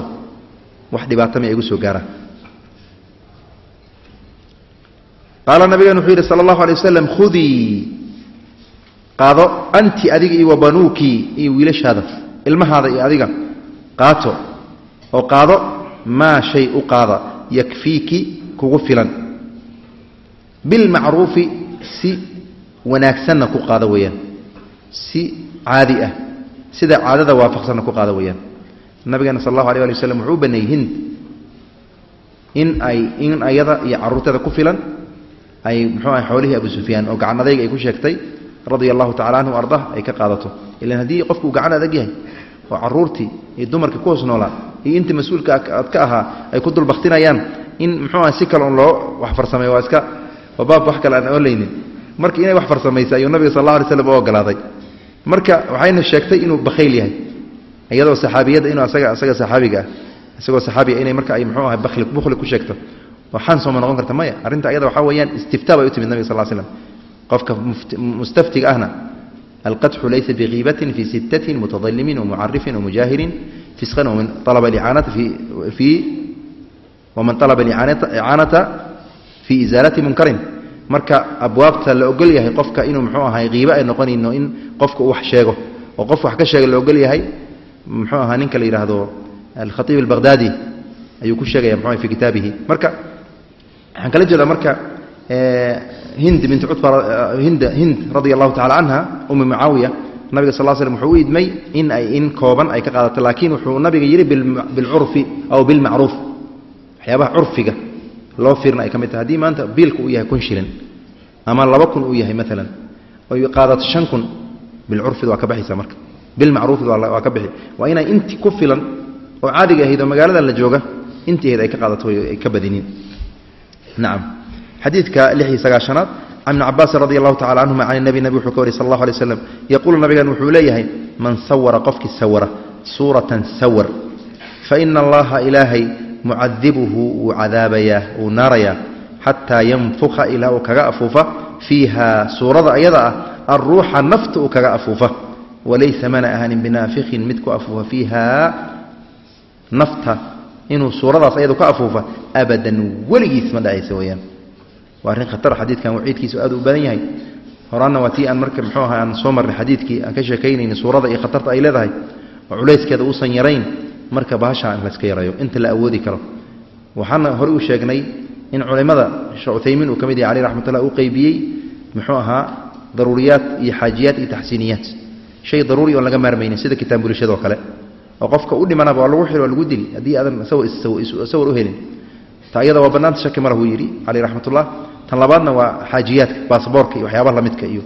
wax dhibaata ma igu soo gaara qaala nabigan wuxuu yidhi sala allahu alay wasalam khudii qaado anti adiga iyo wabanuukii iyo wiilashaada ilmahaada iyo adiga qaato oo qaado maa shay u qaada yakfiiki kugu filan. Bilmacruufi si wanaagsanna ku qaado weeyaan. Si caadi ah sida caadada waafaqsanna ku qaado weeyaan. Nabigeena sal allahu alay ali waslm wuxuu baneeyey hind in ay in ayada iyo carruurteeda ku filan ay muxuu aha xoolihii abu sufyaan oo gacan adayga ay ku sheegtay radia allahu tacala canhu ardah ay ka qaadato. Ilan haddii qofku uu gacan adag yahay oo carruurtii iyo dumarkii ku hoos noolaa iyo intii mas'uulka aad ka ahaa ay ku dulbaktinayaan in muxuu aha si kale un loo wax farsameeyo waa iska waa wax kale aan oolaynin marka inay wax farsamaysa ayuu nabiga sal alla alay slam u ogolaaday. Marka waxayna sheegtay inuu bakhayl yahay iyadoo saxaabiyadda inuu asaga asaga saxaabiga ah isagoo saxaabiga inay marka ay muxuu ahay bakhli ku sheegto waxaan noqon karta maya. Arrinta ayada waxaa weeyaan istiftaa bay u timid sal slam qofka mustaftiga ahna alqadxu laysa bikiibatin fii sittatin mutadalimin wamucarifin wamujaahirin fisqan waman alaba icaanata fii isaalati munkarin. Marka abwaabta la ogol yahay qofka inuu muxuu ahay kiibo ay noqonayno in qofka uu wax sheego. Oo qof wax ka sheega la ogol yahay muxuu ahaa ninka la yidhaahdo alkhatiib albaqhdaadi ayuu ku sheegaya ahay fi kitaabihi. Marka waxaan kala jeedaa marka hind bint hind radia allahu tacala canha ummi mucaawiya nabiga sal slm wuxuu u idmay in ay in kooban ay ka qaadato laakiin wuxuu nabiga yidhi bilcurfi aw bilmacruuf waxyaabaha curfiga loo fiirna ay ka mid tahay. Haddii maanta biilka uu yahay kun shilin ama laba kun uu yahay maalan oy qaadato shan kun bilcurfida waa ka baxaysa marka. Bilmacruufida waa ka bixi. Waa inay inti ku filan oo caadiga ahayd oo magaaladan la jooga intii ahayd ay ka qaadato ay ka badinin nacam xadiidka lix iyo sagaashanaad can ibni cabaasin radi allahu tacala canhuma can nabi nabi wuxuu ka wariy sal allahu alay waslam yaquulu nabigan wuxuu leeyahay man sawara qofkii sawara suuratan sawar faina allaha ilaahay mucadibuhu wuu cadaabayaa wuu naarayaa xataa yanfuka ilaa uu kaga afuufa fiiha suurada ayada ah alruuxa nafta uu kaga afuufa walaysa mana ahanin binaafikin mid ku afuufa fiiha nafta inuu suuradaas ayadu ka afuufa abadan weligiis ma dhacaysa weyaan waa arrin khatar xadiidkan waciidkiisu aad u badan yahay. Horaanna waa tii aan marka muxuu aha aan soo marnay xadiidkii aan ka sheekaynayna suurada iyo khatarta ay leedahay. Oo culayskeeda uusan yarayn marka bahasha in layska yarayo inta la awoodi karo. Waxaana hore u sheegnay in culimmada sheekh uthaymiin uu ka mid yahay caleyh raxmatullah uu qeybiyey muxuu ahaa daruuriyaat iyo xaajiyaat iyo taxsiiniyaat. Shay daruuri oon laga maarmaynin sida kitaab kale oo qofka u dhimanaba waa lagu xil waa lagu dili. Haddii aadan sawir u helin ta iyada waa bannaanta shaki ma lahu yidhi caleyh raxmatullah. Tan labaadna waa xaajiyaadka baasboorka iyo waxyaabaha lamidka iyo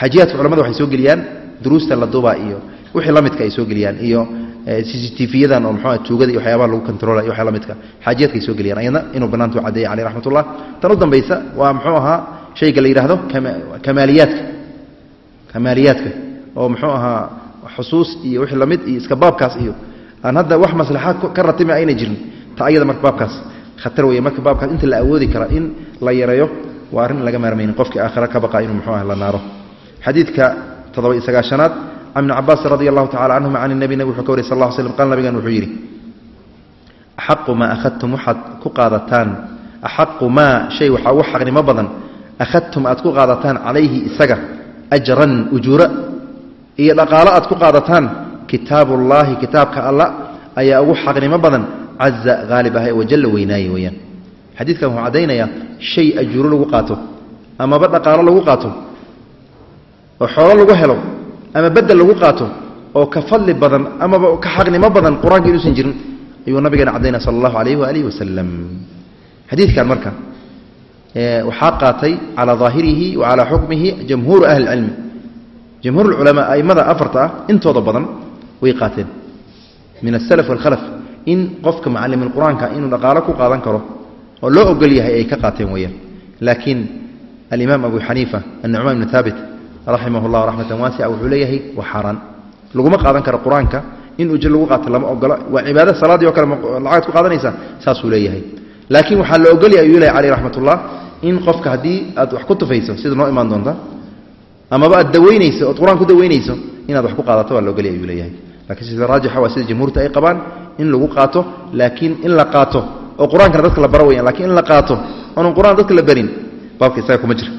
xaajiyaadka culamada waxay soo geliyaan duruusta la duba iyo wixii la midka ay soo geliyaan iyo c c t v-yadan oo muxuu tuugada iyo waxyaabaha lagu controla iyo waxya la midka. Xaajiyaadka ay soo geliyaan ayadna inuu bannaantu caddeeyay caleyh raxmatullah. Tan u dambaysa waa muxuu ahaa shayga la yidhaahdo kamaaliyaadka. Kamaaliyaadka oo muxuu ahaa xusuus iyo wixii la mid iyo iska baabkaas iyo aan hadda wax maslaxaad ka ratimi ayna jirin ta ayada marka baabkaas. Khatar weeye marka baabkaas inta la awoodi kara in la yareeyo waa arrin laga maarmaynin. Qofkii aakhira ka baqa inuu muxuu ah la naaro. Xadiidka toddoba iyo sagaashanaad can ibni radi allahu tacala canhuma can nabi nabig wuxuu ka wariy sal lla slam qaal nabigan wuxuu yidhi axaqu maa akhadtum waxaad ku qaadataan axaqu maa shay waxaa ugu xaqnimo badan akhadtum aad ku qaadataan calayhi isaga ajran ujuura iyo dhaqaalo aad ku qaadataan kitaabullaahi kitaabka alla ayaa ugu xaqnimo badan. Caza haalib ah ee wajalla weynaaye weyaan xadiidkan wuxuu caddaynayaa shay ajuuro lagu qaato amaba dhaqaalo lagu qaato oo xoolo lagu helo ama bedel lagu qaato oo ka fadli badan amaba ka xaqnimo badan qur'aanka inuusan jirin ayuu nabigeena caddaynaya sala allahu calayhi waalihi wasalam xadiidkan marka waxaa qaatay calaa daahirihi wa calaa xukmihi jamhuuru ahli ilcilmi jamhuur culamaa aimada afarta ah intooda badan way qaateen min asalaf walkhalaf in qofka macalimin qur'aanka inuu dhaqaalo ku qaadan karo oo loo ogol yahay ay ka qaateen weyaan laakiin alimaam abu xaniifa annucmaan ibnu haabit raximah llah raxmatan waasica wuxuu leeyahay waa xaaraan laguma qaadan karo qur'aanka in ujo lagu qaato lama ogola waa cibaada salaadii o kale lacagaad ku qaadanaysa saasuu leeyahay laakiin waxaa la ogolyahay ayuu leeyahy caleyh raxmatullah in qofka haddii aad wax ku tufayso sida noo imaan doonta amaba aad daweynayso ood qur'aan ku daweynayso inaad wax ku qaadato waa ogolyahay ayuu leeyahay. Lakiin sida raajixa waa sida jamhuurta ay qabaan in lagu qaato laakiin in la qaato oo qur'aankana dadka la baro weyaan lakiin in la qaato oonan qur'aan dadka la barin baabka isaga kuma jira.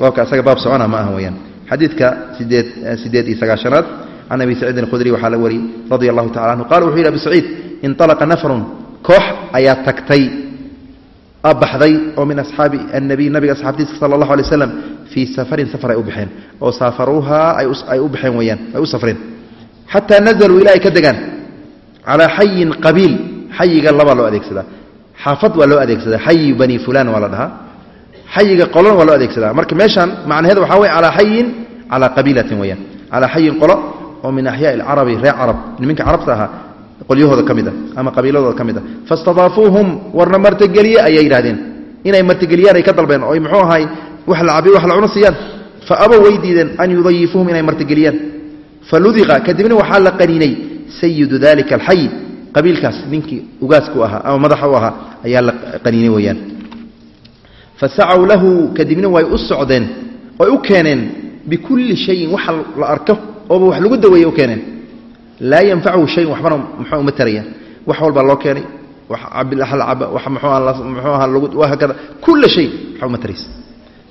Baabka isaga baab socona ma aha weyaan xadiidka sideed sideed iyo sagaashanaad can abi saciidin alkhudri waxaa la wariyey radia allahu tacala anhu qala wuxuu yidhi abi saciid inalaqa nafarun koox ayaa tagtay baxday oo min asxaabi annabiy nabiga asxaabtiisa sala allahu alay waslam fii safarin safar ay u baxeen oo saafaruuhaa ay u baxeen weyaan ay u safreen xataa nazaluu ilaa ka degaan calaa xayin qabiil xayiga labaa loo adeegsadaa xaafad waa loo adeegsadaa xayi bani fulan waa la dhahaa. Xayiga qolona waa loo adeegsadaa marka meeshaan macnaheed waxaa wey calaa xayin calaa qabiilatin weyaan calaa xayin qolo oo min axyaai alcarabi reer carab niminka carabta ahaa qolyahooda ka mid a ama qabiiladooda ka mid a fastadaafuuhum warna martigeliye ayay yidhahdeen inay martigeliyaan ay ka dalbeen oo ay muxuu ahay wax la cabiyo wax la cuno siiyaan. Fa abow way diideen an yudayifuuhum inay martigeliyaan. Faludiqa kadibna waxaa la qaniinay sayidu dalika alxayi qabiilkaas ninkii ugaasku ahaa ama madaxa u ahaa ayaa la qaniinay weyaan fa sacaw lahu kadibna way u socdeen oy u keeneen bikulli shayin waxa la arko ooba wax lagu daweeye u keeneen. Laa yanfachu shayin waxbana muxuu uma tarayaan wax walbaa loo keenay wax cabilacaba wax muxuu aha wahakada kulla shay waxa uma taraysa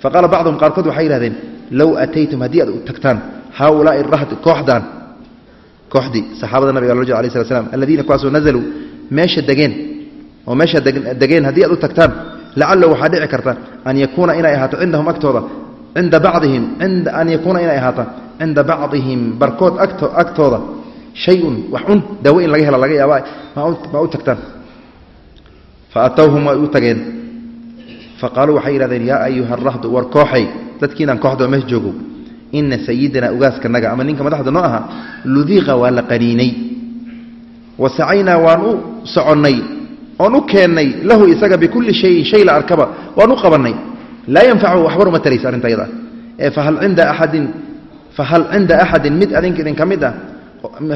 faqaala bacduhum qaarkood waxay yihahdeen low ataytum haddii aad tagtaan haaulaai rahd kooxdan kooxdii saxaabada nabiga loo jir alay slat slam aladiina kuwaasoo nazaluu meesha oo meesha degeen haddii aad u tagtaan lacalahu waxaa dhici karta an yakuuna inay ahaato cindahum agtooda cinda bacdihim an yakuuna inay ahaato cinda bacdihim barkood agtooda shayun wax un laga hela laga yaaba ma u tagtaan. Fa atowhum way u tageen fa qaaluu waxay yidhahdeen yaa ayuha arahdu war kooxay dadkiinaan kooxdoo meesha joogo ina sayidana ugaaskanaga ama ninka madaxda noo ahaa ludiqa waa la qaniinay wa sacaynaa waan u soconnay oon u keennay lahu isaga bikulli shayin shay la arkaba waan u qabannay. Laa yanfachu waxbar uma taraysa arrinta ee fahal cinda axadin fahal cinda axadin mid adinka idinka mid ah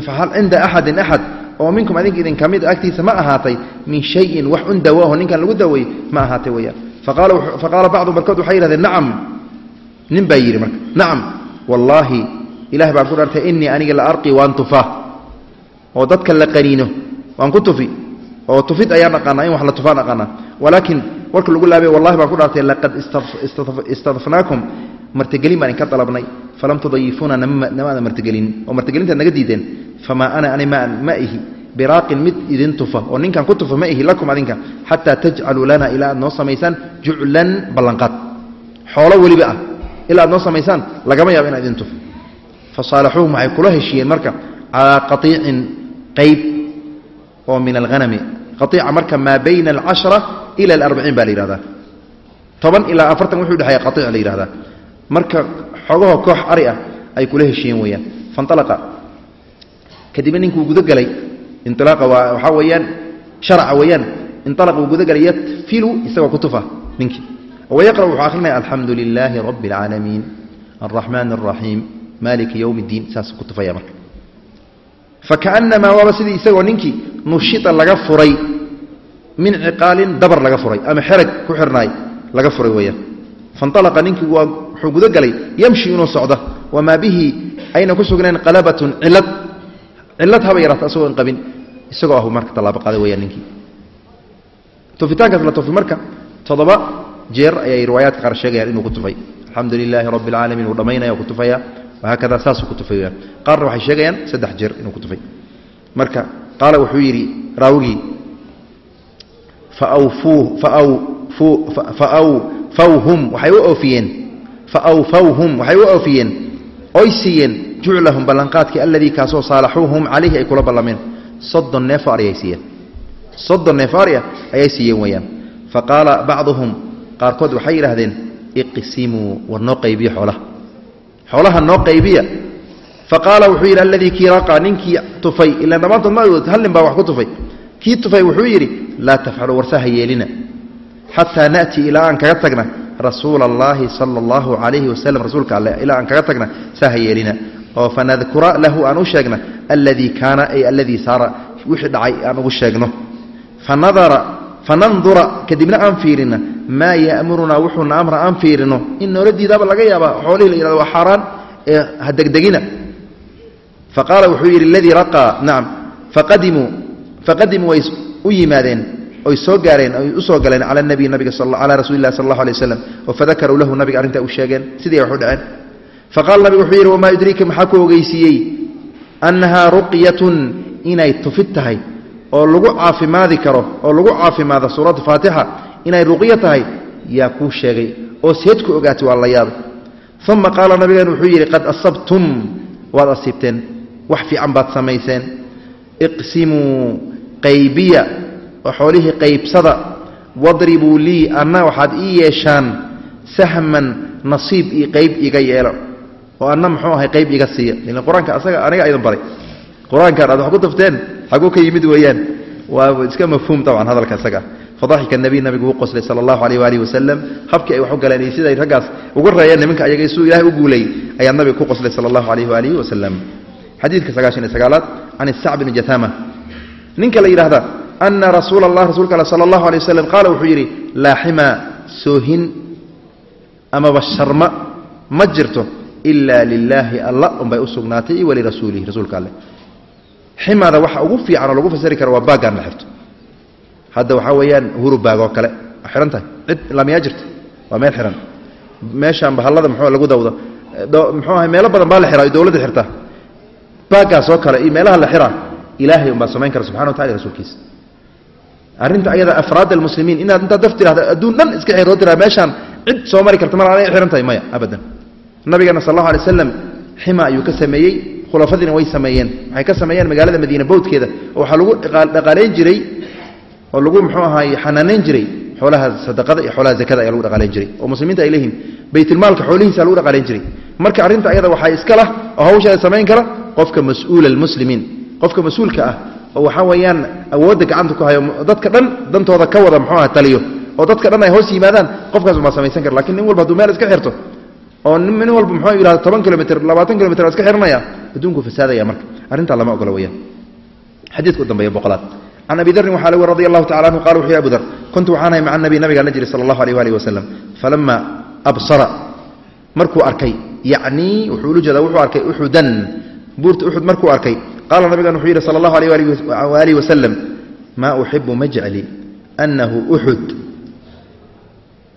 fahal cinda axadin axad oo minkum adinka idinka mid agtiisa ma ahaatay min shayin wax un dawaaho ninkan lagu daweeyey ma ahaatay weyaan faqaala bacdu barkood waxay yihahdeen nacam. Nin baa yidhi marka nacam wallaahi ilah baan ku dhartay inii aniga la arqi waan tufaa oo dadka la qaniino waan ku tufi. Oo tufid ayaan aqaanaa in wax la tufaan aqaanaa walaakiin warka lagu laabay wallahi baan ku dhaartay laqad istadafnaakum martigelin baan idinka dalabnay. Falam tudayifuuna namaada martigelin. Oo martigelintaad naga diideen famaa ana ani ma ihi biraaqin mid idin tufa oo ninkan ku tufa ma ihi lakum adinka xataa tajcaluu lana ilaa aad noo samaysaan juclan ballanqaad. Xoolo weliba ah ilaa aad noo samaysaan lagama yaabo inaa idin tufo. Fasaalaxuuhum waxay kula heshiiyeen marka calaa qaiicin qayb oo min alhanami qaiica marka maa bayna alcashara ila alarbaciin baa la yihahdaa toban ilaa afartan wuxuu dhexeeya qaiic la yihahdaa marka xogahoo koox ari ah ay kula heshiiyeen weeyaan. Fanalaqa kadibna ninkuu inilaaqa waa waxaa weeyaan sharaca weeyaan inalaqa wuu gudagelay yatfilu isagoo ku tufa ninkii wayaqra wuxuu akhrinaya alxamdu lilaahi rabbi اlcaalamiin alraxmaan الraxiim maliki ywm اddiin saasuu ku tufaya marka fakaأnamaa waaba sidii isagoo ninkii nushita laga furay min ciqaalin dabar laga furay ama xerag ku xirnaay laga furay weeyaan faاnطalaqa ninkii waa wuxuu gudagelay yamshi inuu socda wamaa bihi ayna ku sugnayn qalabatun cilad cilad haba yaraata asagoo in qabin isagoo ahu marka tallaabo qaaday weyaan ninkii. Tufitaankaas la tufi marka toddoba jeer ayay riwaayaadka qaar sheegayaan inuu ku tufay. Alxamdu lilaahi rabbi اlcaalamiin uu dhammaynaya ku tufaya wahaakada saasuu ku tufay weyaan qaarna waxay sheegayaan saddex jeer inuu ku tufay. Marka qaala wuxuu yidhi raawigii faawfawhum waxay u oofiyeen. Faawfawhum waxay u oofiyeen. Oy siiyeen juclahum ballanqaadkii alladii kaasoo saalaxuuhum calayhi ay kula ballameen. Soddon neefo ari siiyeen. Soddon neefo ari ayay siiyeen weeyaan. Fa qaala bacduhum qaarkood waxay yidhaahdeen iqsimuu war noo qaybiyo xoolaha. Xoolaha noo qaybiya. Fa qaala wuxuu yidhi alladii kii raqaa ninkii tufay ilaan dhammaantood ma awood hal nin baa wax ku tufay. Kii tufay wuxuu yidhi laa tafcalu warsaha yeelina. Xataa na'tii ilaa aan kaga tagna rasuula allaahi sala allahu calayhi wasalam rasuulka alleh ilaa aan kaga tagna saha yeelina oo fanadkura lahu aan u sheegna alladii kaana ay alladii saara wixii dhacay aan ugu sheegno. Fanandura kadibna aan fiirina maa ya'murunaa wuxuuna amra aan fiirino. In noola diidaaba laga yaabaa xoolihii la yihahdo waa xaaraan ee ha degdegina fa qaala wuxuu yidhi aladii raqaa nacam faqadimuu way u yimaadeen oy soo gaareen oy u soo galeen cala nabiy nabiga calaa rasuuli illahi sal allahu alay waslam oo fadakaruu lahu nabiga arrintaa u sheegeen sidii ay wax u dhaceen faqaala nabigu wuxuu yidhi wamaa yudriika? Maxaa ku ogeysiiyey? Annahaa ruqyatun inay tufid tahay oo lagu caafimaadi karo oo lagu caafimaado suuradda faatixa inay ruqyo tahay yaa kuu sheegay oo seed ku ogaatay waa la yaabay. Uma qaala nabigeen wuxuu yidhi qad asabtum waad asiibteen wax fiican baad samayseen. Iqsimuu qaybiya oo xoolihii qaybsada wadribuu lii anna waxaad ii yeeshaan sahman nasiib io qayb iga yeelo oo anna muxuu ahay qayb iga siiya. Ilan qur'aanka asaga aniga aydan baray. Qur'aankan aad wax ku tufteen xaguu ka yimid weeyaan. Waa iska mafhuum tabcan hadalka isaga fadaxika nabiy nabigu u qoslay sala allahu alayh waalihi wasalam habkii ay wax u galeen iyo siday raggaas uga reeyeen nimanka ayaga isuu ilahay u guulayy ayaa nabiga ku qoslay sala allahu alayh waalihi wasalam xadiidka sagaashan iyo sagaalaad can isacb bni jatama ninka la yidhahda ana rasuula allah rasuulka all sala allahu alay wasalam qaala wuxuu yidhi laaxima soohin amaba sharma ma jirto ilaa lilaahi alla unbay u sugnaatay iyo walirasuulihi rasuulka alleh ximada waxa ugu fiican oo lagu fasiri karo waa baaggaan la xirto. Hadda waxaa weeyaan hurubaag oo kale xihan tahay? Cid lamiyaa jirta? Waa meel xihan meeshaan bahallada muxuu lagu dawdo muxuu ahay meelo badan baa la xiraa dowladda xirtaa. Baaggaas oo kale iyo meelaha la xiraa ilaahay umbaa samayn kara subxana wa tacala rasuulkiisa. Arrinta ayada afraad almuslimiin inaad intaad daf tirahda adduun dhan iska xiroo tiraa meeshaan cid soo mari karta mar aanay xihan tahay maya abadan nabigeena sal allahu alay waslam xima ayuu ka sameeyey khulafadiina way sameeyeen. Waxay ka sameeyeen magaalada madiina bowdkeeda oo waxaa lagu dhaqaalayn jiray oo lagu muxuu ahaay xanaanayn jiray xoolaha sadaqada iyo xoolaha zakada ayaa lagu dhaqaalayn jiray. Oo muslimiinta ay leeyihiin baytulmaalka xoolihiisa lagu dhaqaalayn jiray. Marka arrinta ayada waxaa iska lah oo hawsheeda samayn kara qofka mas'uula almuslimiin. Qofka mas'uulka ah oo waxaa weeyaan awoodda gacanta ku hayo dadka dhan dantooda ka wada muxuu aha taliyo. Oo dadka dhan ay hoos yimaadaan qofkaas umaa samaysan kara laakiin nin walba haduu meel iska xirto oo nin walba muxuu yidhahda toban kilomitr labaatan kilomitr iska xihanaya adduunku fasaadaya marka. Arrintaa lama ogola weyaan xadiidka u dambeeya boqolaad. Can abi darin waxaa lg radi allahu tacala anhu qala wuxuu abu dar kuntu waxaan ahay maca nabi nabigaa la jiri sala allahu aleyh waalih wasalam falama absara. Markuu arkay yacnii wuxuu ula jeedaa wuxuu arkay uxudan. Buurta uxud markuu arkay qaala nabigan wuxuu yidhi sala allahu aleyh waalihi wasalam maa uxibu ma jecli annahu uxud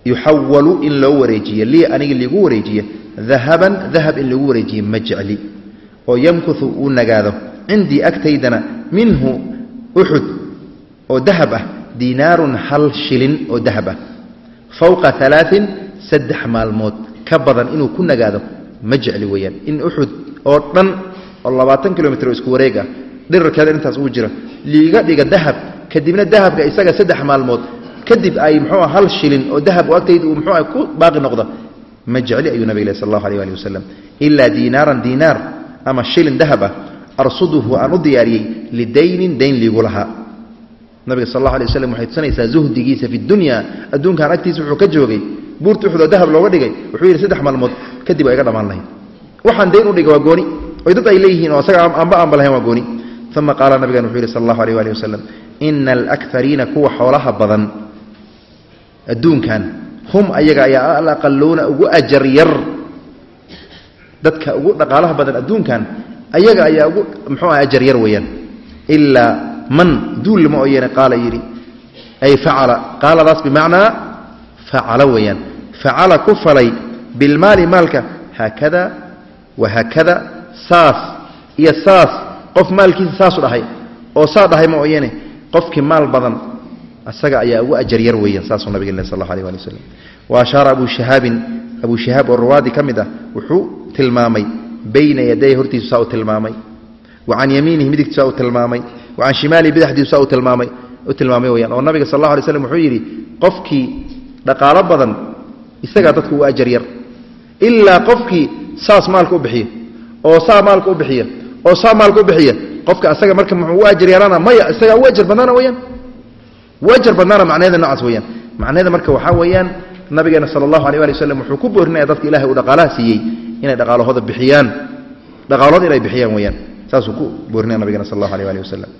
yuxawalu in loo wareejiyo lii aniga liigu wareejiye dahaban dahab in lagu wareejiye ma jecli. Oo yamkuhu uu nagaado cindii agtaydana minhu uxud oo dahab ah diinaarun hal shilin oo dahab ah. Fowqa alaain saddex maalmood ka badan inuu ku nagaado ma jecli weeyaan. In uxud oo dhan oo labaatan kilomitr oo isku wareeg dhirarkeeda intaas ugu jira liiga dhiga dahab kadibna dahabka isaga saddex maalmood kadib ay muxuua hal shilin oo dahab agtayda uu muxuua ku baaqi noqdo. Ma jecli ayuu nabig leh sal allahu alيh ali wasalam ilaa diinaaran diinaar ama shilin dahab ah arsuduhu aan u diyaariyey lidaynin dayn liigu lahaa. Nabiga sal allahu alay waslam waxay tusanaysaa zuhdigiisa fi dunya adduunkan agtiisa wuxuu ka joogay buurta uxud dahab looga dhigay wuxuu yidhi saddex maalmood kadib waa iga dhammaan lahayd. Waxaan dayn u dhigay waa gooni. Oy dad ay leeyihiin oo asaga aanba aanba lahayn waa gooni. Uma qaala nabigan wuxuu yidhi sal allahu alيh ali wasalam ina alakariina kuwa xoolaha badan adduunkan hum ayaga ayaa alaqaluuna ugu ajar yar. Dadka ugu dhaqaalaha badan adduunkan ayaga ayaa ugu muxuu ah ajar yar weeyaan. Ilaa man duul ma ooyeene qaala yidhi. Ay facala qaaladaas bimacnaa facala weeyaan. Facala ku falay bilmaali maalka haakada wahaakada saas iyo saas. Qof maalkiisa saasu dhahay oo saa dhahay ma ooyeene qofkii maal badan asaga ayaa ugu ajar yar weeyaan saasuu nabig sal allahu alih ali wa ashaara abu shahaabin abu shahaab oo ruwaadi ka mid ah wuxuu tilmaamay bayna yaday hortiisu saa u tilmaamay. Wa can yamiinihi midigtu saa u tilmaamay. Wa can shimaalihi bidaxdiisu saa u tilmaamay u tilmaamay weyaan oo nabiga sal allahu alay slam wuxuu yidhi qofkii dhaqaalo badan isagaa dadku ugu ajar yar. Ilaa qofkii saas maalka u bixiya oo saa maalka u bixiya oo saa maalka u bixiya qofka asaga marka muxuu u ajar yaraana maya isagaa u ajar badnaana weyaan wajar badnaana macnaheeda noocaas weyaan macnaheeda marka waxaa weeyaan nabigeena sala allahu alay ali waslem wuxuu ku boorinaya dadka ilahay uu dhaqaalaha siiyey inay dhaqaalahooda bixiyaan. Dhaqaalahooda inay bixiyaan weyaan saasuu ku boorinaya nabigeena sal allahu alay ali wasalam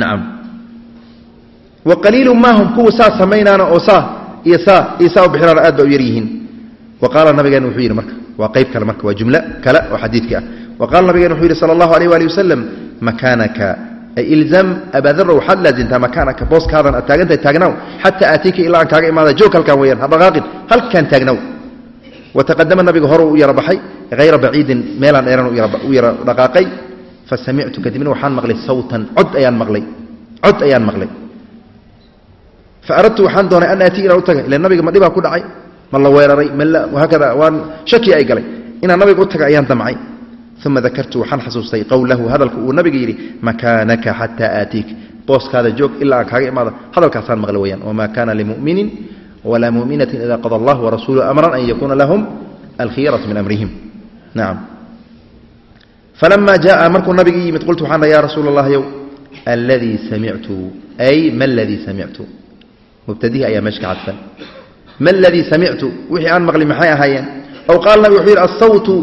nacam wa qaliilu maahum kuwa saa samaynaana oo saa iyo saa iyo saa u bixinaana aad ba u yar yihiin. Wa qaala nabigeena wuxuu yidhi marka waa qayb kale marka waa jumlo kale oo xadiidka ah. Wa qaala nabigeena wuxuu yidhi sala allahu alayh waali wasalam makaanaka ilzam abaadaro waxaad laazintaa makaanaka booskaadan aad taagantahay taagnaw. Xataa aatiika ilaa aan kaaga imaada joog halkaan weyaan ha dhaqaaqin halkaan taagnaw. Wataqadama nabiga hore u yara baxay hayra baciidin meelaan dheeran u yara dhaqaaqay. Fasamictu kadibna waxaan maqlay sawtan cod ayaan maqlay cod ayaan maqlay. Fa aradtu waxaan doonay an aatii inaan u taga ila nabiga ma dhibaa ku dhacay ma la weeraray ma haakada waan shaki ay galay. Inaan nabiga u taga ayaan damcay uma dakartu waxaan xasuustay qowlahu hadalka uu nabiga yidhi makaanaka xataa aatiik booskaada joog ilaa aan kaaga imaada hadalkaasaan maqlay weyaan wamaa kana limuminin walaa muminatin ida qada allah warasuuluhu amran an yakuuna lahum alkhiyaratu min amrihim nacam falama jaa markuu nabiga yimid qultu waxaan ya rasuula allah yow alladii samictu ay ma ladii samictu mubtadihi ayaa meesha ka cadfan ma ladii samictu wixii aan maqli maxay ahaayeen aw qaala nabig wuxuu yidhi asawtu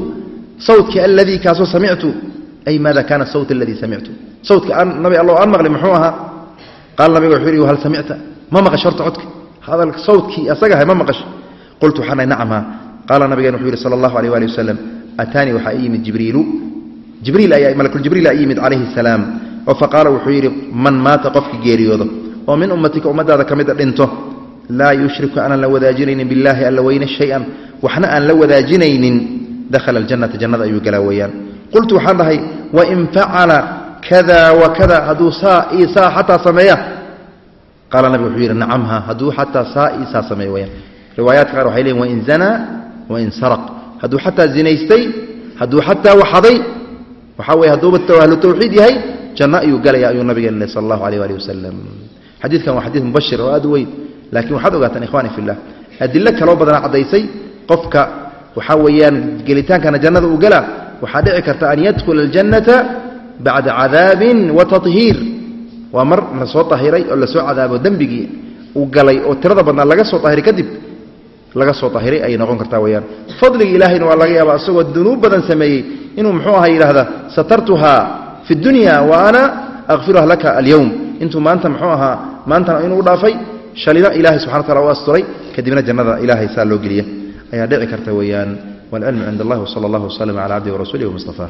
sawtkii aladii kaasoo samictu ay maada kaana sawt aladii samictu. Sawtka aan nabi alla aan maqli muxuu ahaa? Qaala nabiga wuxuu yidhi hal samicta? Ma maqash horta codka. Hadalka sawtkii asagahay ma maqash qultu waxaan nahay nacam haa. Qaala nabigan wuxuu yidhi sala allahu alayh waali wasalam ataanii waxaa ii yimid jibriilu. Jibriil ayaa malakuljibriil aa ii yimid calayhi salaam. Oo faqaala wuxuu yidhi man maata qofki geeriyoodo oo min ummatika ummadaada ka mida dhinto laa yushriku aanan la wadaajinaynin billaahi alla weyne shay-an. Waxna aan la wadaajinaynin dakhala aljannata jannada ayuu galaa weeyaan qultu waxaan dhahay wain facala kada wa kada hadduu saa ii saa xataa sameeya qaala nabigu wuxuu yidhi nacamha hadduu xataa saa ii saa sameeya weyaan riwaayaadka qaar waxay leeyiin wain zanaa wain saraq hadduu xataa zinaystay hadduu xataa waxaday waxaa weye hadduuba ahlu tawxiid yahay janno ayuu galaya ayuu nabigeena leh sala allahu alayh waali wasalam xadiidkan waa xadiid mubashir oo aad u weyn laakiin waxaad ogaataan ikhwani fillah adilo kaloo badanaa caddaysay qofka waxaa weeyaan gelitaankana jannada uu galaa waxaa dhici karta an yadkhula aljannata bacda cadaabin wa tahiir waa mar la soo ahiray oo la soo cadaabo dembigii uu galay oo tirada badnaa laga soo ahiray kadib laga soo ahiray ayay noqon kartaa weyaan fadliga ilaahayna waa laga yaaba isagoo dunuub badan sameeyey inuu muxuu aha yidhaahda satartuha fi dunya wa ana akfiruha laka alyowm intuu maanta muxuu ahaa maantana inuu dhaafay shalina ilahay subxana wataala u asturay kadibna jannada ilaahay saa loo geliya ayaa dhici karta weeyaan waalcilmu cind allahi wsala allah waslama cala cabdihi warasuulihi wmustafa